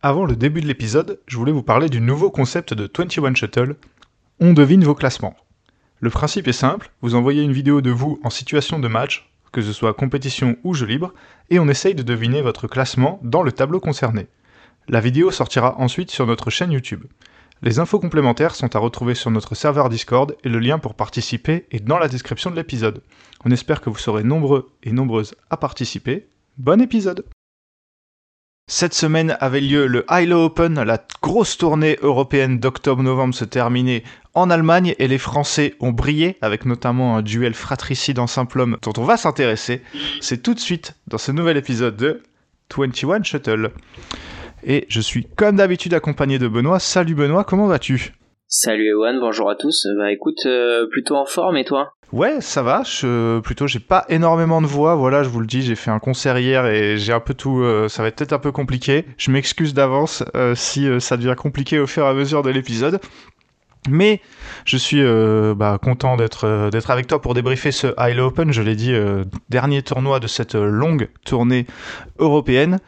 Avant le début de l'épisode, je voulais vous parler du nouveau concept de 21 Shuttle. On devine vos classements. Le principe est simple, vous envoyez une vidéo de vous en situation de match, que ce soit compétition ou jeu libre, et on essaye de deviner votre classement dans le tableau concerné. La vidéo sortira ensuite sur notre chaîne YouTube. Les infos complémentaires sont à retrouver sur notre serveur Discord et le lien pour participer est dans la description de l'épisode. On espère que vous serez nombreux et nombreuses à participer. Bon épisode cette semaine avait lieu le ILO Open, la grosse tournée européenne d'octobre-novembre se terminait en Allemagne et les Français ont brillé avec notamment un duel fratricide en simple homme dont on va s'intéresser. C'est tout de suite dans ce nouvel épisode de 21 Shuttle. Et je suis comme d'habitude accompagné de Benoît. Salut Benoît, comment vas-tu? Salut Ewan, bonjour à tous. Bah écoute, euh, plutôt en forme et toi? Ouais, ça va. Je, plutôt, j'ai pas énormément de voix. Voilà, je vous le dis, j'ai fait un concert hier et j'ai un peu tout. Euh, ça va être peut-être un peu compliqué. Je m'excuse d'avance euh, si euh, ça devient compliqué au fur et à mesure de l'épisode. Mais je suis euh, bah, content d'être euh, d'être avec toi pour débriefer ce High Open. Je l'ai dit, euh, dernier tournoi de cette longue tournée européenne.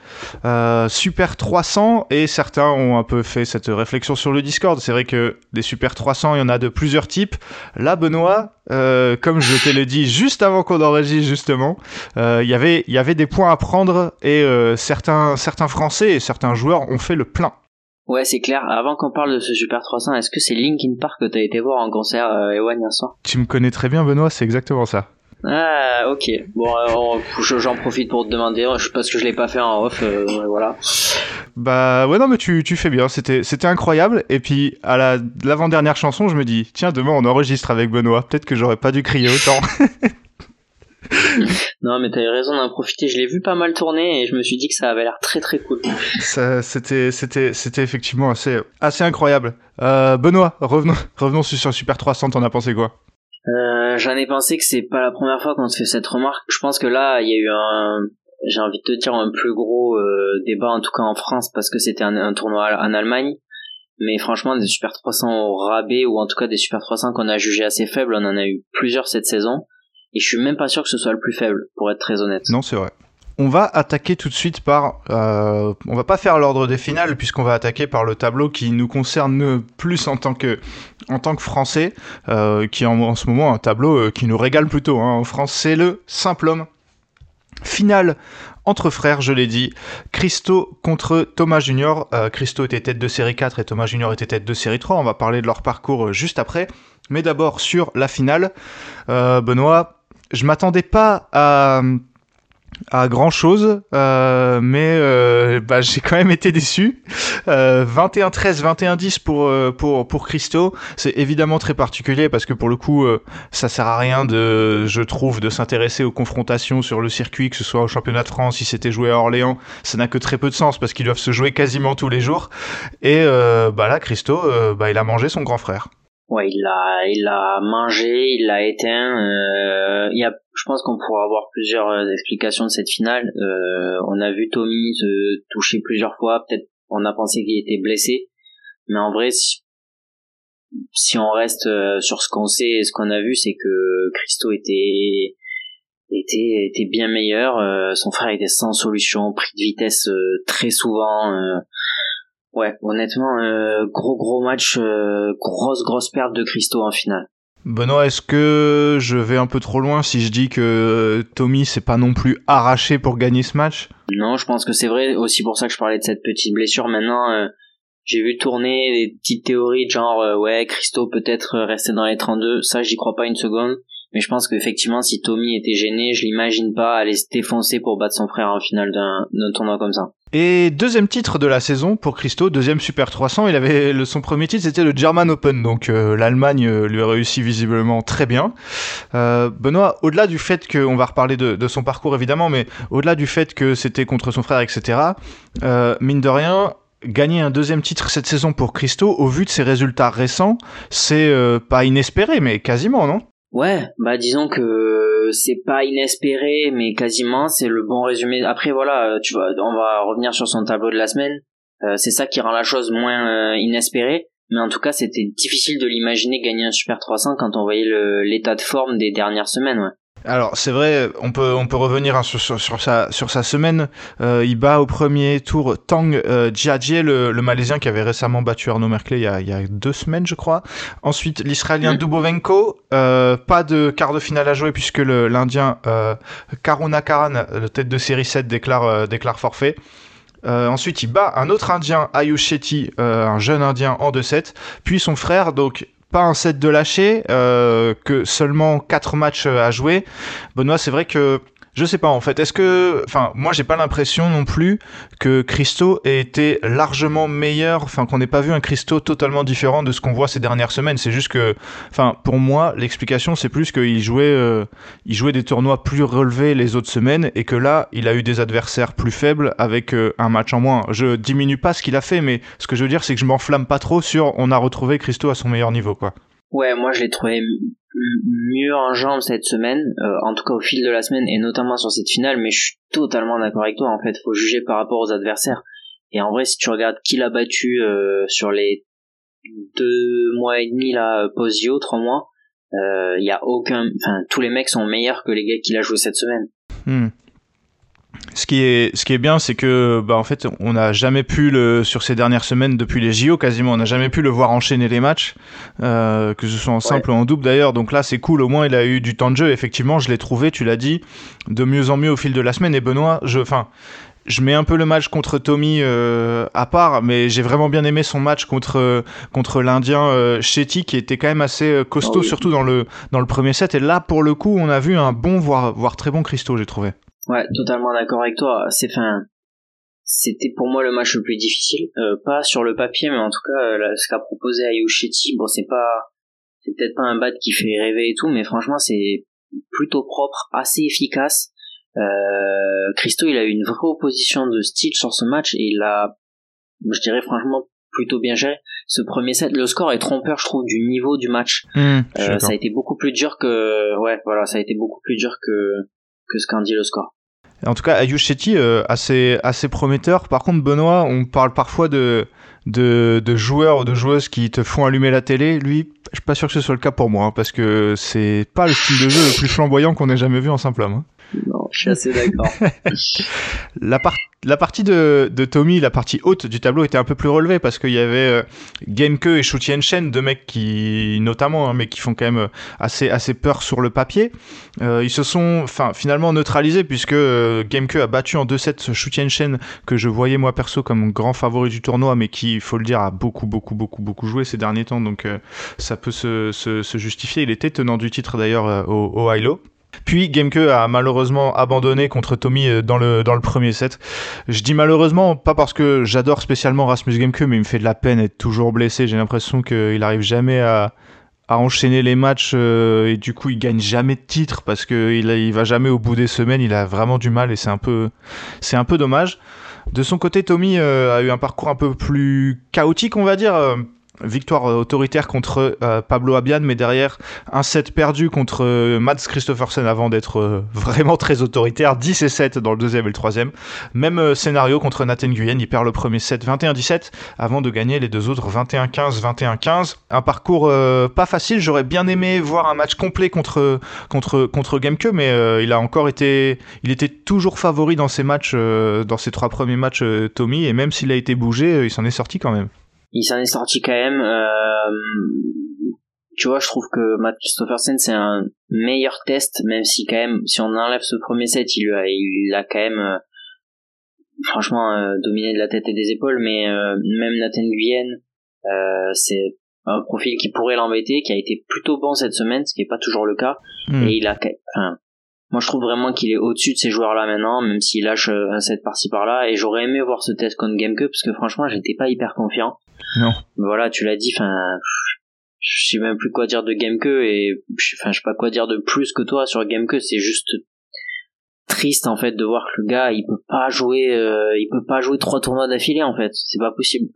Super 300 et certains ont un peu fait cette réflexion sur le Discord. C'est vrai que des Super 300, il y en a de plusieurs types. Là, Benoît, comme je te l'ai dit juste avant qu'on enregistre justement, il y avait des points à prendre et certains certains Français et certains joueurs ont fait le plein. Ouais, c'est clair. Avant qu'on parle de ce Super 300, est-ce que c'est Linkin Park que t'as été voir en concert, euh, Ewan, hier soir? Tu me connais très bien, Benoît, c'est exactement ça. Ah, ok. Bon, je- j'en profite pour te demander, je- parce que je l'ai pas fait en off, euh, voilà. Bah ouais non mais tu, tu fais bien, c'était incroyable et puis à la l'avant-dernière chanson, je me dis tiens demain on enregistre avec Benoît, peut-être que j'aurais pas dû crier autant. Non, mais t'as eu raison d'en profiter. Je l'ai vu pas mal tourner et je me suis dit que ça avait l'air très très cool. C'était c'était c'était effectivement assez assez incroyable. Euh, Benoît, revenons revenons sur sur Super 300, t'en as pensé quoi? Euh, J'en ai pensé que c'est pas la première fois qu'on se fait cette remarque. Je pense que là, il y a eu un, j'ai envie de te dire un plus gros euh, débat, en tout cas en France, parce que c'était un, un tournoi en Allemagne. Mais franchement, des Super 300 au rabais, ou en tout cas des Super 300 qu'on a jugé assez faibles, on en a eu plusieurs cette saison. Et je suis même pas sûr que ce soit le plus faible, pour être très honnête. Non, c'est vrai. On va attaquer tout de suite par. Euh, on va pas faire l'ordre des finales puisqu'on va attaquer par le tableau qui nous concerne plus en tant que en tant que Français, euh, qui est en, ce moment un tableau euh, qui nous régale plutôt. Hein. En France, c'est le simple homme. Finale entre frères, je l'ai dit. Christo contre Thomas Junior. Euh, Christo était tête de série 4 et Thomas Junior était tête de série 3. On va parler de leur parcours euh, juste après. Mais d'abord sur la finale. Euh, Benoît, je m'attendais pas à grand chose, euh, mais euh, bah, j'ai quand même été déçu. Euh, 21-13, 21-10 pour euh, pour pour Christo, c'est évidemment très particulier parce que pour le coup, euh, ça sert à rien de, je trouve, de s'intéresser aux confrontations sur le circuit, que ce soit au championnat de France, si c'était joué à Orléans, ça n'a que très peu de sens parce qu'ils doivent se jouer quasiment tous les jours. Et bah là, Christo, bah il a mangé son grand frère. Ouais, il l'a, il l'a mangé, il l'a éteint. Euh, il y a, je pense qu'on pourra avoir plusieurs euh, explications de cette finale. Euh, on a vu Tommy se toucher plusieurs fois. Peut-être on a pensé qu'il était blessé, mais en vrai, si, si on reste euh, sur ce qu'on sait et ce qu'on a vu, c'est que Christo était était était bien meilleur. Euh, son frère était sans solution, pris de vitesse euh, très souvent. Euh, Ouais, honnêtement, euh, gros gros match, euh, grosse grosse perte de Christo en finale. Benoît, est-ce que je vais un peu trop loin si je dis que Tommy s'est pas non plus arraché pour gagner ce match? Non, je pense que c'est vrai, aussi pour ça que je parlais de cette petite blessure. Maintenant, euh, j'ai vu tourner des petites théories genre, euh, ouais, Christo peut-être euh, rester dans les 32, ça j'y crois pas une seconde. Mais je pense qu'effectivement, si Tommy était gêné, je l'imagine pas aller se défoncer pour battre son frère en finale d'un tournoi comme ça. Et deuxième titre de la saison pour Christo, deuxième Super 300, il avait son premier titre c'était le German Open, donc euh, l'Allemagne euh, lui a réussi visiblement très bien. Euh, Benoît, au-delà du fait qu'on va reparler de, son parcours évidemment, mais au-delà du fait que c'était contre son frère, etc., euh, mine de rien, gagner un deuxième titre cette saison pour Christo, au vu de ses résultats récents, c'est pas inespéré, mais quasiment, non? Ouais, bah disons que c'est pas inespéré, mais quasiment c'est le bon résumé. Après voilà, euh, tu vois, on va revenir sur son tableau de la semaine. Euh, c'est ça qui rend la chose moins euh, inespérée. Mais en tout cas, c'était difficile de l'imaginer gagner un Super 300 quand on voyait l'état de forme des dernières semaines. Ouais. Alors c'est vrai, on peut on peut revenir hein, sur, sur, sur, sa sur sa semaine. Euh, il bat au premier tour Tang euh, le, le, malaisien qui avait récemment battu Arnaud Merkley il y a, il y a deux semaines je crois. Ensuite l'israélien mm. Dubovenko, euh, pas de quart de finale à jouer puisque l'indien euh, Karuna Karan, le tête de série 7 déclare déclare forfait. Euh, ensuite, il bat un autre Indien, Ayush Shetty, euh, un jeune Indien en 2-7. Puis son frère, donc pas un set de lâcher, euh, que seulement 4 matchs à jouer. Benoît, c'est vrai que je sais pas en fait. Est-ce que, enfin, moi j'ai pas l'impression non plus que Christo ait été largement meilleur, enfin qu'on n'ait pas vu un Christo totalement différent de ce qu'on voit ces dernières semaines. C'est juste que, enfin, pour moi l'explication c'est plus qu'il jouait, euh, il jouait des tournois plus relevés les autres semaines et que là il a eu des adversaires plus faibles avec euh, un match en moins. Je diminue pas ce qu'il a fait, mais ce que je veux dire c'est que je m'enflamme pas trop sur on a retrouvé Christo à son meilleur niveau quoi. Ouais, moi je l'ai trouvé mieux en jambes cette semaine, euh, en tout cas au fil de la semaine et notamment sur cette finale, mais je suis totalement d'accord avec toi. En fait, faut juger par rapport aux adversaires. Et en vrai, si tu regardes qui l'a battu euh, sur les deux mois et demi là, Posio, trois mois, il euh, y a aucun, enfin tous les mecs sont meilleurs que les gars qu'il a joué cette semaine. Hmm. Ce qui est, ce qui est bien, c'est que, bah, en fait, on n'a jamais pu le, sur ces dernières semaines, depuis les JO quasiment, on n'a jamais pu le voir enchaîner les matchs, euh, que ce soit en simple ou en double d'ailleurs. Donc là, c'est cool. Au moins, il a eu du temps de jeu. Effectivement, je l'ai trouvé, tu l'as dit, de mieux en mieux au fil de la semaine. Et Benoît, je, enfin, je mets un peu le match contre Tommy euh, à part, mais j'ai vraiment bien aimé son match contre contre l'Indien euh, Shetty qui était quand même assez euh, costaud, ah surtout dans le dans le premier set. Et là, pour le coup, on a vu un bon, voire voire très bon Christo, j'ai trouvé. Ouais, totalement d'accord avec toi. C'est fin, c'était pour moi le match le plus difficile, euh, pas sur le papier, mais en tout cas euh, ce qu'a proposé Ayush bon c'est pas, c'est peut-être pas un bat qui fait rêver et tout, mais franchement c'est plutôt propre, assez efficace. Euh, Christo il a eu une vraie opposition de style sur ce match et il a, je dirais franchement plutôt bien géré. Ce premier set, le score est trompeur, je trouve, du niveau du match. Mmh, euh, ça a été beaucoup plus dur que, ouais, voilà, ça a été beaucoup plus dur que que ce qu'en dit le score. En tout cas, Ayush Shetty, euh, assez, assez prometteur. Par contre, Benoît, on parle parfois de, de, joueurs ou de joueuses qui te font allumer la télé. Lui, je suis pas sûr que ce soit le cas pour moi, hein, parce que c'est pas le style de jeu le plus flamboyant qu'on ait jamais vu en simple homme. Hein. Je suis assez d'accord. la, la partie de, de, Tommy, la partie haute du tableau était un peu plus relevée parce qu'il y avait euh, et Shu Shen, deux mecs qui, notamment, hein, mais qui font quand même euh, assez, assez peur sur le papier. Euh, ils se sont, finalement neutralisés puisque euh, a battu en 2-7 Shu Shen que je voyais moi perso comme grand favori du tournoi, mais qui, il faut le dire, a beaucoup, beaucoup, beaucoup, beaucoup joué ces derniers temps, donc ça peut se, se, se, justifier. Il était tenant du titre d'ailleurs au, au Hilo. Puis Gameke a malheureusement abandonné contre Tommy euh, dans le, dans le premier set. Je dis malheureusement, pas parce que j'adore spécialement Rasmus Gameke, mais il me fait de la peine être toujours blessé. J'ai l'impression qu'il arrive jamais à, à enchaîner les matchs euh, et du coup il gagne jamais de titre parce qu'il il va jamais au bout des semaines. Il a vraiment du mal et c'est un peu, c'est un peu dommage. De son côté, Tommy euh, a eu un parcours un peu plus chaotique, on va dire victoire autoritaire contre euh, Pablo Abian, mais derrière un set perdu contre euh, Mats Christophersen avant d'être euh, vraiment très autoritaire, 10 et 7 dans le deuxième et le troisième. Même scénario contre Nathan Nguyen, il perd le premier set 21-17 avant de gagner les deux autres 21-15, 21-15. Un parcours pas facile, j'aurais bien aimé voir un match complet contre contre mais il a encore été, il était toujours favori dans ses matchs, dans ses trois premiers matchs Tommy, et même s'il a été bougé, il s'en est sorti quand même il s'en est sorti quand même. Euh, tu vois, je trouve que Matt Christophersen c'est un meilleur test, même si quand même, si on enlève ce premier set, il a, il a quand même, euh, franchement, euh, dominé de la tête et des épaules. Mais même Nathan Guyenne, c'est un profil qui pourrait l'embêter, qui a été plutôt bon cette semaine, ce qui est pas toujours le cas. Hmm. Et il a, enfin, moi, je trouve vraiment qu'il est au-dessus de ces joueurs-là maintenant, même s'il lâche un set par-ci par-là. Et j'aurais aimé voir ce test contre Gameke, parce que franchement, j'étais pas hyper confiant. Non. Voilà, tu l'as dit, enfin, je sais même plus quoi dire de Gameke et enfin, je sais pas quoi dire de plus que toi sur Gameke, c'est juste triste en fait de voir que le gars il peut pas jouer euh, il peut pas jouer trois tournois d'affilée en fait c'est pas possible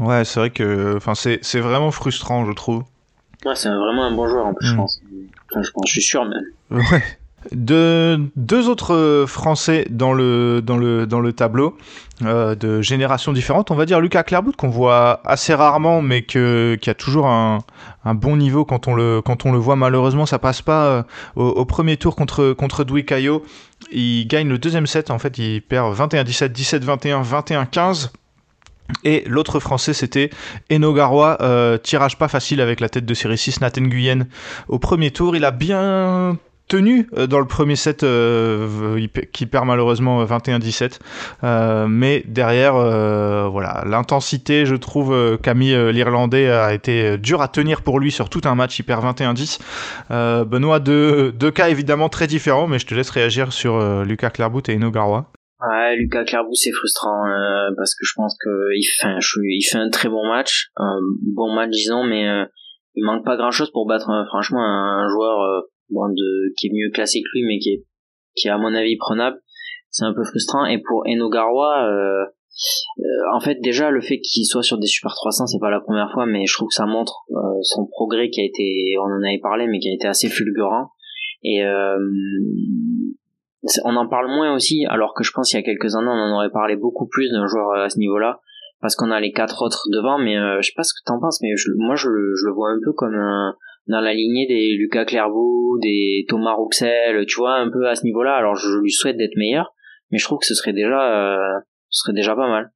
ouais c'est vrai que enfin c'est c'est vraiment frustrant je trouve ouais c'est vraiment un bon joueur en plus je mm. pense enfin, je pense je suis sûr même ouais De, deux autres Français dans le, tableau, euh, de générations différentes. On va dire Lucas Clairbout, qu'on voit assez rarement, mais qui a toujours un, bon niveau quand on, le, voit. Malheureusement, ça passe pas euh, au, premier tour contre, contre Caillot. Il gagne le deuxième set, en fait, il perd 21-17, 17-21, 21-15. Et l'autre français, c'était Eno Garoua, euh, tirage pas facile avec la tête de série 6, Nathan Guyenne. Au premier tour, il a bien tenu euh, dans le premier set euh, qui perd malheureusement 21-17 euh, mais derrière voilà l'intensité je trouve qu'a mis l'Irlandais a été dur à tenir pour lui sur tout un match il perd 21-10 Benoît deux, deux cas évidemment très différents mais je te laisse réagir sur Lucas Clairbout et Eno Garwa Ouais, Lucas Clairbout c'est frustrant parce que je pense que il fait, un, il fait un très bon match, un bon match disons, mais il manque pas grand chose pour battre franchement un, joueur bon, de, qui est mieux classé que lui, mais qui est, qui est à mon avis prenable. C'est un peu frustrant. Et pour Enogarwa, euh, euh, en fait, déjà, le fait qu'il soit sur des Super 300, c'est pas la première fois, mais je trouve que ça montre euh, son progrès qui a été, on en avait parlé, mais qui a été assez fulgurant. Et euh, on en parle moins aussi, alors que je pense qu'il y a quelques années, on en aurait parlé beaucoup plus d'un joueur à ce niveau-là, parce qu'on a les quatre autres devant. Mais je sais pas ce que t'en penses, mais moi, je, je le vois un peu comme un dans la lignée des Lucas Clairvaux, des Thomas Rouxel, tu vois, un peu à ce niveau-là. Alors je lui souhaite d'être meilleur, mais je trouve que ce serait déjà, euh, ce serait déjà pas mal.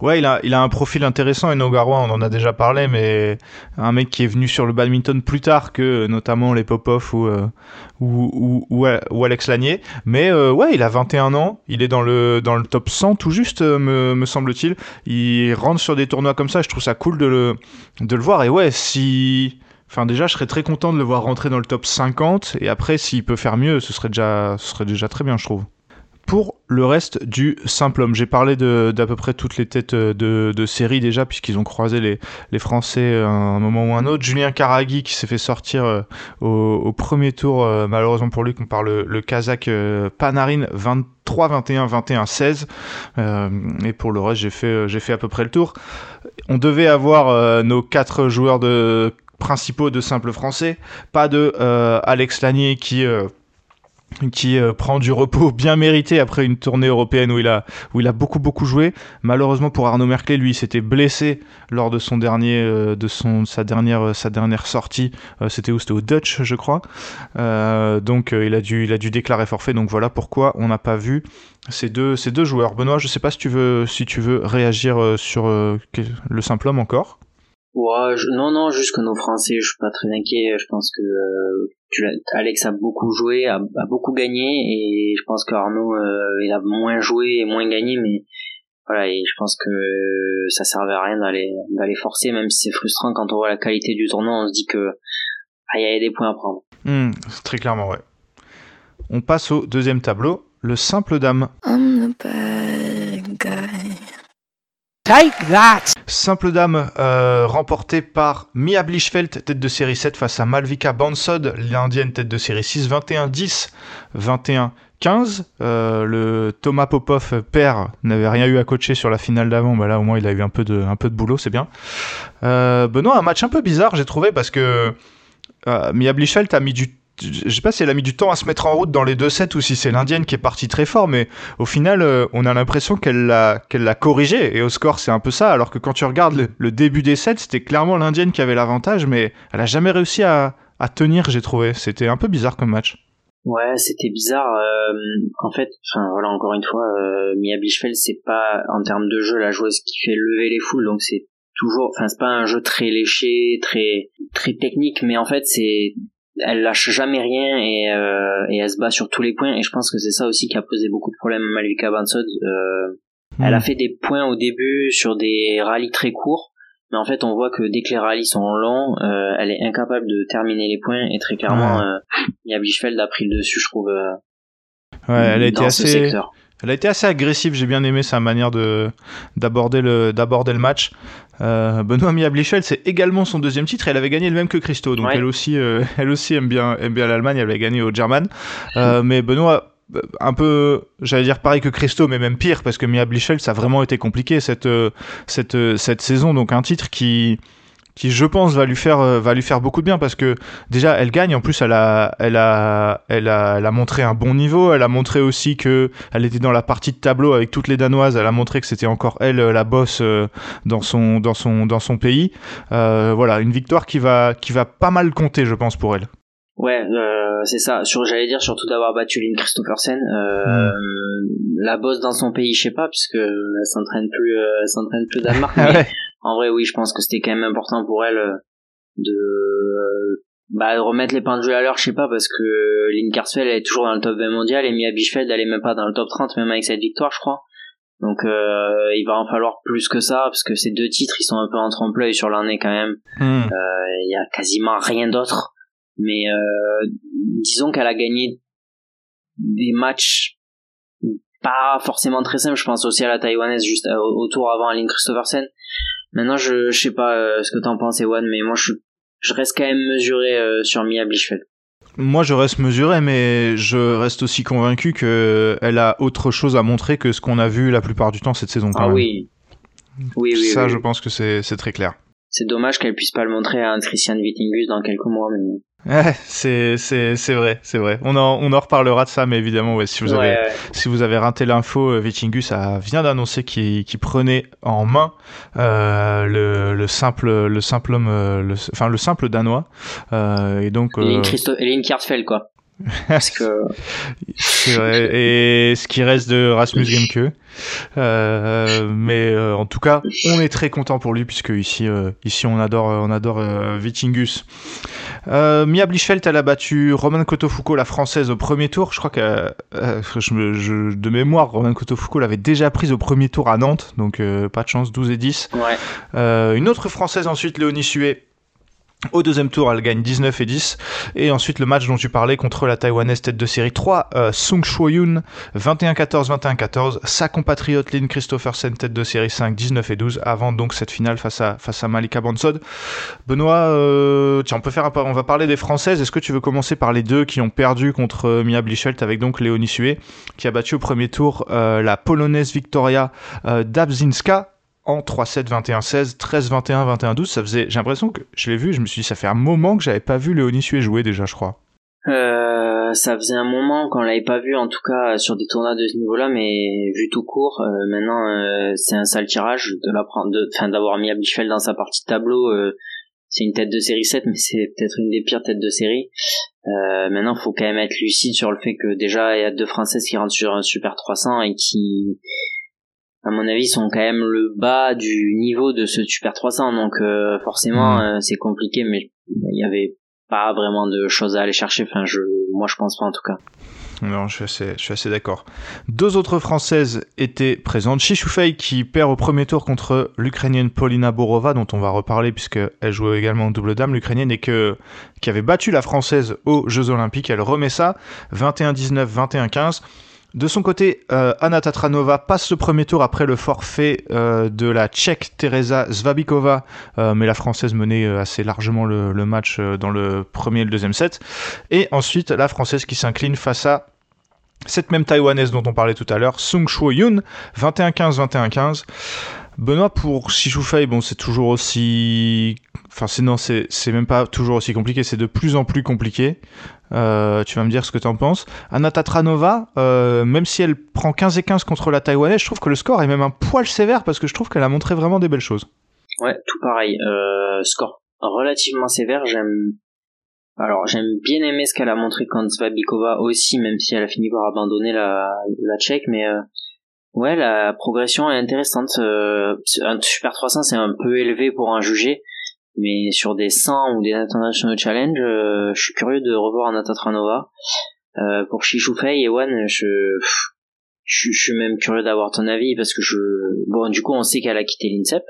Ouais, il a, il a un profil intéressant, et Nogarois, on en a déjà parlé, mais un mec qui est venu sur le badminton plus tard que notamment les Popov ou, euh, ou, ou, Alex Lanier. Mais euh, ouais, il a 21 ans, il est dans le, dans le top 100 tout juste, me, me semble-t-il. Il rentre sur des tournois comme ça, je trouve ça cool de le, de le voir. Et ouais, si Enfin, déjà, je serais très content de le voir rentrer dans le top 50. Et après, s'il peut faire mieux, ce serait déjà, ce serait déjà très bien, je trouve. Pour le reste du simple homme, j'ai parlé d'à peu près toutes les têtes de, de série déjà, puisqu'ils ont croisé les, les Français à un moment ou un autre. Julien Karagi qui s'est fait sortir euh, au, premier tour, euh, malheureusement pour lui, qu'on parle le, Kazakh euh, Panarin 23, 21, 21, 16. et pour le reste, j'ai fait, j'ai fait à peu près le tour. On devait avoir nos quatre joueurs de principaux de simple français, pas de euh, Alex Lanier qui euh, qui euh, prend du repos bien mérité après une tournée européenne où il a où il a beaucoup beaucoup joué. Malheureusement pour Arnaud Merclé, lui, s'était blessé lors de son dernier de son sa dernière sa dernière sortie. c'était où C'était au Dutch, je crois. donc il a dû il a dû déclarer forfait. Donc voilà pourquoi on n'a pas vu ces deux ces deux joueurs. Benoît, je sais pas si tu veux si tu veux réagir sur le simple homme encore. Ouais, non, non, juste que nos Français, je suis pas très inquiet. Je pense que euh, Alex a beaucoup joué, a, beaucoup gagné, et je pense qu'Arnaud, euh, il a moins joué et moins gagné, mais voilà, et je pense que ça servait à rien d'aller d'aller forcer, même si c'est frustrant quand on voit la qualité du tournoi, on se dit que ah, il y a des points à prendre. Hmm, très clairement, ouais. On passe au deuxième tableau, le simple dame. Take that! Simple dame euh, remportée par Mia Blichfeld, tête de série 7 face à Malvika Bansod, l'indienne tête de série 6, 21-10, 21-15. le Thomas Popov, père, n'avait rien eu à coacher sur la finale d'avant, bah là au moins il a eu un peu de, boulot, c'est bien. Euh, Benoît, un match un peu bizarre j'ai trouvé parce que euh, Mia Blichfeld a mis du je sais pas si elle a mis du temps à se mettre en route dans les deux sets ou si c'est l'indienne qui est partie très fort, mais au final, euh, on a l'impression qu'elle l'a qu'elle l'a corrigé et au score c'est un peu ça. Alors que quand tu regardes le, début des sets, c'était clairement l'indienne qui avait l'avantage, mais elle a jamais réussi à, tenir, j'ai trouvé. C'était un peu bizarre comme match. Ouais, c'était bizarre. Euh, en fait, voilà, encore une fois, euh, Mia Bichfeld, c'est pas en termes de jeu la joueuse qui fait lever les foules, donc c'est toujours, enfin c'est pas un jeu très léché, très très technique, mais en fait c'est elle lâche jamais rien et, euh, et elle se bat sur tous les points et je pense que c'est ça aussi qui a posé beaucoup de problèmes à Malvika Bansod. Euh, Elle a hmm. fait des points au début sur des rallyes très courts, mais en fait on voit que dès que les rallyes sont longs, euh, elle est incapable de terminer les points et très clairement, Bischfeld a pris le dessus, je trouve. Ouais, elle a été assez. Elle a été assez agressive, j'ai bien aimé sa manière de d'aborder le d'aborder le match. Euh, Benoît Mia Blichel, c'est également son deuxième titre. Elle avait gagné le même que Christo, donc elle aussi, euh, elle aussi aime bien, aime bien l'Allemagne. Elle avait gagné au German. Euh, mais Benoît, un peu, j'allais dire pareil que Christo, mais même pire, parce que Mia Blichel, ça a vraiment été compliqué cette, cette, cette saison. Donc un titre qui, qui je pense va lui faire va lui faire beaucoup de bien parce que déjà elle gagne en plus elle a elle a elle a, elle a montré un bon niveau elle a montré aussi que elle était dans la partie de tableau avec toutes les danoises elle a montré que c'était encore elle la bosse dans son dans son dans son pays voilà une victoire qui va qui va pas mal compter je pense pour elle Ouais, euh, c'est ça. Sur, j'allais dire surtout d'avoir battu Lynn Christophersen. Euh, hmm. La bosse dans son pays, je sais pas, puisque elle s'entraîne plus, euh, s'entraîne plus Danemark. mais En vrai, oui, je pense que c'était quand même important pour elle euh, de, euh, bah, remettre les pendules à l'heure, je sais pas, parce que Lynn Karsfeld elle est toujours dans le top 20 mondial et Mia Bischfeld elle est même pas dans le top 30, même avec cette victoire, je crois. Donc euh, il va en falloir plus que ça parce que ces deux titres ils sont un peu en trompe-l'œil sur l'année quand même. Hmm. Il y a quasiment rien d'autre. Mais euh, disons qu'elle a gagné des matchs pas forcément très simples. Je pense aussi à la taïwanaise juste euh, au, tour avant Aline Christophersen. Maintenant, je, je sais pas euh, ce que t'en penses, Ewan, mais moi, je, je reste quand même mesuré sur Mia Blichfeld. Moi, je reste mesuré, mais je reste aussi convaincu qu'elle a autre chose à montrer que ce qu'on a vu la plupart du temps cette saison. ah oui. Oui, oui. Ça, je pense que c'est très clair. C'est dommage qu'elle puisse pas le montrer à un Christian Wittingus dans quelques mois, mais c'est c'est vrai, c'est vrai. On en on en reparlera de ça, mais évidemment, ouais, si vous avez si vous avez raté l'info, euh, Vitingus vient d'annoncer qu'il prenait en main euh, le, le simple le simple homme, euh, le, enfin le simple danois, euh, et donc. Euh... Eline quoi. Parce que c'est vrai. Et ce qui reste de Rasmus Gemke. Euh, mais euh, en tout cas, on est très content pour lui puisque ici, euh, ici on adore, on adore Vitingus. Mia Blichfeld, elle a battu Roman Cotofuco, la française, au premier tour. Je crois que je, je, de mémoire, Roman Cotofuco l'avait déjà prise au premier tour à Nantes, donc pas de chance, 12 et 10. Ouais. une autre française ensuite, Léonie Sué au deuxième tour, elle gagne 19 et 10. Et ensuite, le match dont tu parlais contre la Taïwanaise tête de série 3, euh, Sung Shuoyun, 21-14, 21-14. Sa compatriote Lynn Christophersen, tête de série 5, 19 et 12. Avant donc cette finale face à, face à Malika Bansod. Benoît, euh, tiens, on peut faire un, on va parler des Françaises. Est-ce que tu veux commencer par les deux qui ont perdu contre euh, Mia Blichelt avec donc Léonie Sué, qui a battu au premier tour euh, la Polonaise Victoria Dabzinska en 3-7, 21-16, 13-21, 21-12. Ça faisait, j'ai l'impression que je l'ai vu, je me suis dit, ça fait un moment que j'avais pas vu Sué jouer déjà, je crois. Euh, ça faisait un moment qu'on l'avait pas vu, en tout cas sur des tournois de ce niveau-là, mais vu tout court, euh, maintenant euh, c'est un sale tirage de la de, enfin d'avoir mis Abdichfeld dans sa partie de tableau. C'est une tête de série 7, mais c'est peut-être une des pires têtes de série. Maintenant, faut quand même être lucide sur le fait que déjà il y a deux Françaises qui rentrent sur un Super 300 et qui à mon avis, sont quand même le bas du niveau de ce Super 300. Donc euh, forcément, hmm. euh, c'est compliqué, mais il y avait pas vraiment de choses à aller chercher. Enfin, je, moi, je pense pas en tout cas. Non, je suis assez, je suis assez d'accord. Deux autres Françaises étaient présentes. Shishoufei qui perd au premier tour contre l'Ukrainienne Polina Borova, dont on va reparler puisqu'elle jouait également en double dame. L'Ukrainienne et que, qui avait battu la Française aux Jeux Olympiques. Elle remet ça 21-19, 21-15. De son côté, euh, Anna Tatranova passe le premier tour après le forfait euh, de la Tchèque Teresa Zvabikova, euh, mais la Française menait assez largement le, match dans le premier et le deuxième set. Et ensuite, la Française qui s'incline face à cette même Taïwanaise dont on parlait tout à l'heure, Sung Shuo Yun, 21-15, 21-15. Benoît, pour Fei, bon, c'est toujours aussi. Enfin, c'est c'est même pas toujours aussi compliqué, c'est de plus en plus compliqué. Euh, tu vas me dire ce que tu en penses. Anna Tatranova, euh, même si elle prend 15 et 15 contre la Taïwanaise, je trouve que le score est même un poil sévère parce que je trouve qu'elle a montré vraiment des belles choses. Ouais, tout pareil. Euh, score relativement sévère. J'aime. Alors, j'aime bien aimer ce qu'elle a montré contre Svabikova aussi, même si elle a fini par abandonner la, la Tchèque, mais ouais, la progression est intéressante. un Super 300, c'est un peu élevé pour en juger mais sur des 100 ou des International Challenge, euh, je suis curieux de revoir Anata Tranova. Euh, pour Shishufei et One, je, je, suis même curieux d'avoir ton avis parce que je, bon, du coup, on sait qu'elle a quitté l'INSEP.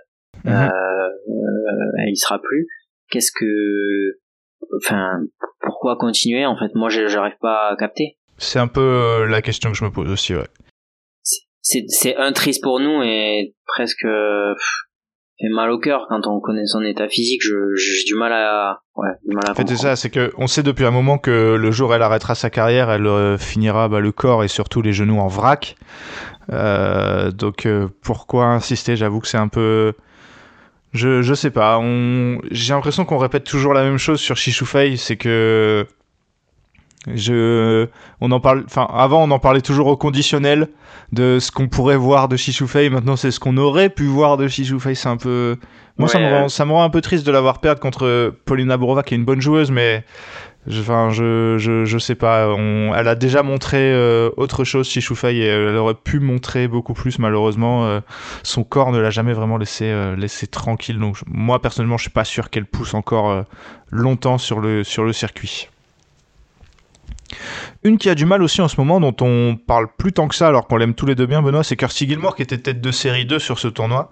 Mhm. Euh, euh, elle y sera plus. Qu'est-ce que, enfin, pourquoi continuer En fait, moi, j'arrive pas à capter. C'est un peu la question que je me pose aussi, ouais. C'est un triste pour nous et presque fait mal au cœur quand on connaît son état physique. J'ai du mal à, ouais, du mal à. En fait, c'est ça, c'est que on sait depuis un moment que le jour où elle arrêtera sa carrière, elle euh, finira bah, le corps et surtout les genoux en vrac. Euh, donc euh, pourquoi insister? J'avoue que c'est un peu Je, je sais pas. On... J'ai l'impression qu'on répète toujours la même chose sur Shishufei. C'est que. Je, on en parle, enfin, avant, on en parlait toujours au conditionnel de ce qu'on pourrait voir de Shishufei. Maintenant, c'est ce qu'on aurait pu voir de Shishufei. C'est un peu, moi, ça, me rend, ça me rend un peu triste de l'avoir perdre contre Paulina Borova, qui est une bonne joueuse, mais Enfin, je, je, je sais pas. On, elle a déjà montré euh, autre chose, Shishufei, et elle aurait pu montrer beaucoup plus. Malheureusement, euh, son corps ne l'a jamais vraiment laissé, euh, laissé tranquille. Donc, moi, personnellement, je suis pas sûr qu'elle pousse encore longtemps sur le, sur le circuit. Une qui a du mal aussi en ce moment, dont on parle plus tant que ça, alors qu'on l'aime tous les deux bien, Benoît, c'est Kirsty Gilmore, qui était tête de série 2 sur ce tournoi,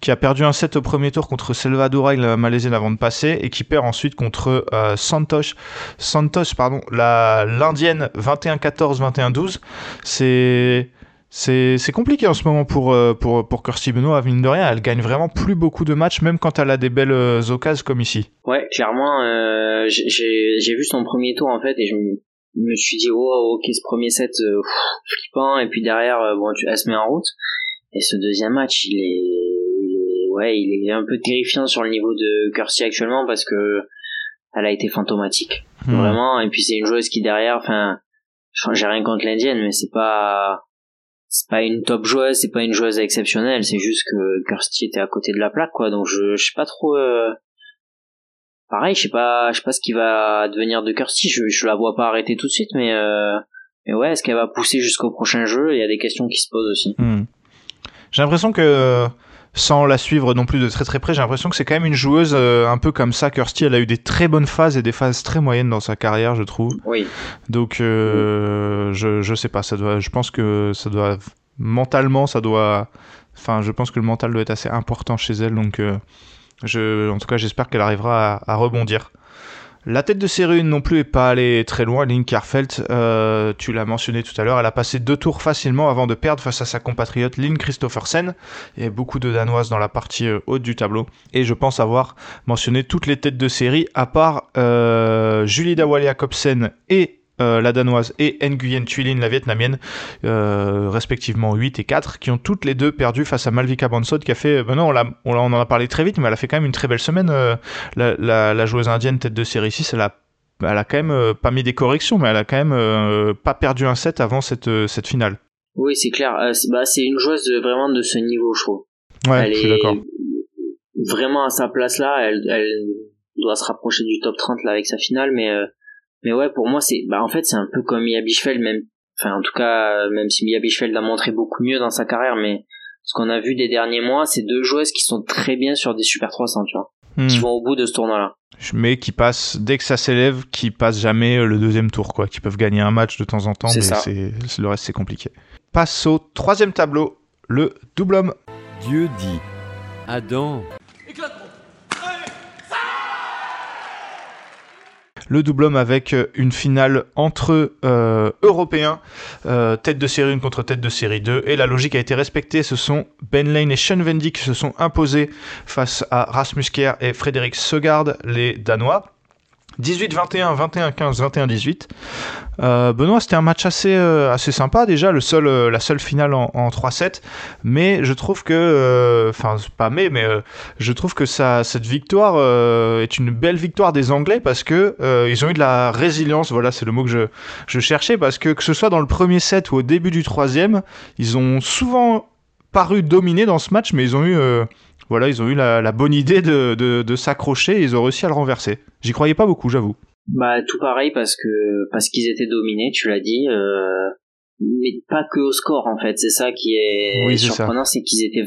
qui a perdu un set au premier tour contre Selvadora, la Malaisienne, avant de passer, et qui perd ensuite contre euh, Santosh, Santosh, pardon, l'Indienne 21-14, 21-12. C'est, c'est, compliqué en ce moment pour, euh, pour, pour Kirsty Benoît, mine de rien, elle gagne vraiment plus beaucoup de matchs, même quand elle a des belles euh, occasions comme ici. Ouais, clairement, euh, j'ai, j'ai vu son premier tour en fait, et je me je me suis dit oh ok ce premier set euh, flippant. Et puis derrière euh, bon tu, elle se met en route. Et ce deuxième match il est, ouais il est un peu terrifiant sur le niveau de Kirsty actuellement parce que elle a été fantomatique. Hmm. vraiment. Et puis c'est une joueuse qui derrière enfin j'ai rien contre l'indienne mais c'est pas c'est pas une top joueuse c'est pas une joueuse exceptionnelle. C'est juste que Kirsty était à côté de la plaque quoi. Donc je je sais pas trop euh, pareil, je sais pas, je sais pas ce qui va devenir de Kirsty. Je, je la vois pas arrêter tout de suite, mais euh, mais ouais, est-ce qu'elle va pousser jusqu'au prochain jeu? Il y a des questions qui se posent aussi. Hmm. J'ai l'impression que sans la suivre non plus de très très près, j'ai l'impression que c'est quand même une joueuse euh, un peu comme ça. Kirsty, elle a eu des très bonnes phases et des phases très moyennes dans sa carrière, je trouve. Oui. Donc, euh, je, je sais pas, ça doit, je pense que ça doit, mentalement, ça doit, enfin, je pense que le mental doit être assez important chez elle, donc en tout cas, j'espère qu'elle arrivera à, rebondir. La tête de série 1 non plus est pas allée très loin. Lynn Carfeld, euh, tu l'as mentionné tout à l'heure, elle a passé deux tours facilement avant de perdre face à sa compatriote Lynn Christophersen. Il y beaucoup de Danoises dans la partie euh, haute du tableau. Et je pense avoir mentionné toutes les têtes de série, à part euh, Julie Dawalia Jacobsen et euh, la danoise, et Nguyen Thuylin, la vietnamienne, euh, respectivement 8 et 4, qui ont toutes les deux perdu face à Malvika Bansod, qui a fait, ben non, on, on, en a parlé très vite, mais elle a fait quand même une très belle semaine. Euh, la, joueuse indienne tête de série 6, elle a, elle a quand même pas mis des corrections, mais elle a quand même pas perdu un set avant cette, cette finale. Oui, c'est clair. Bah, c'est une joueuse vraiment de ce niveau, je trouve. Ouais, je suis d'accord. Vraiment à sa place là, elle, elle doit se rapprocher du top 30 là avec sa finale, mais mais ouais, pour moi, c'est, bah, en fait, c'est un peu comme Mia Bichfeld, même, enfin, en tout cas, même si Mia Bichfeld a montré beaucoup mieux dans sa carrière, mais ce qu'on a vu des derniers mois, c'est deux joueuses qui sont très bien sur des Super 300, tu vois. Hmm. Qui vont au bout de ce tournoi-là. Mais qui passent, dès que ça s'élève, qui passent jamais euh, le deuxième tour, quoi. Qui peuvent gagner un match de temps en temps, mais c'est, le reste, c'est compliqué. Passe au troisième tableau, le double homme. Dieu dit Adam, le double homme avec euh, une finale entre euh, Européens, euh, tête de série 1 contre tête de série 2, et la logique a été respectée, ce sont Ben Lane et Sean Vendy qui se sont imposés face à Rasmus Kjær et Frédéric Segard, les Danois. 18-21, 21-15, 21-18. Benoît, c'était un match assez, euh, assez sympa déjà, le seul, euh, la seule finale en, 3-7. Mais je trouve que, euh, enfin, pas mais, mais je trouve que ça, cette victoire est une belle victoire des Anglais parce que ils ont eu de la résilience. Voilà, c'est le mot que je, je cherchais parce que que ce soit dans le premier set ou au début du troisième, ils ont souvent paru dominer dans ce match, mais ils ont eu voilà, ils ont eu la, bonne idée de, de, s'accrocher et ils ont réussi à le renverser. J'y croyais pas beaucoup, j'avoue. Bah tout pareil parce que parce qu'ils étaient dominés, tu l'as dit, euh, mais pas que au score en fait. C'est ça qui est surprenant, c'est qu'ils étaient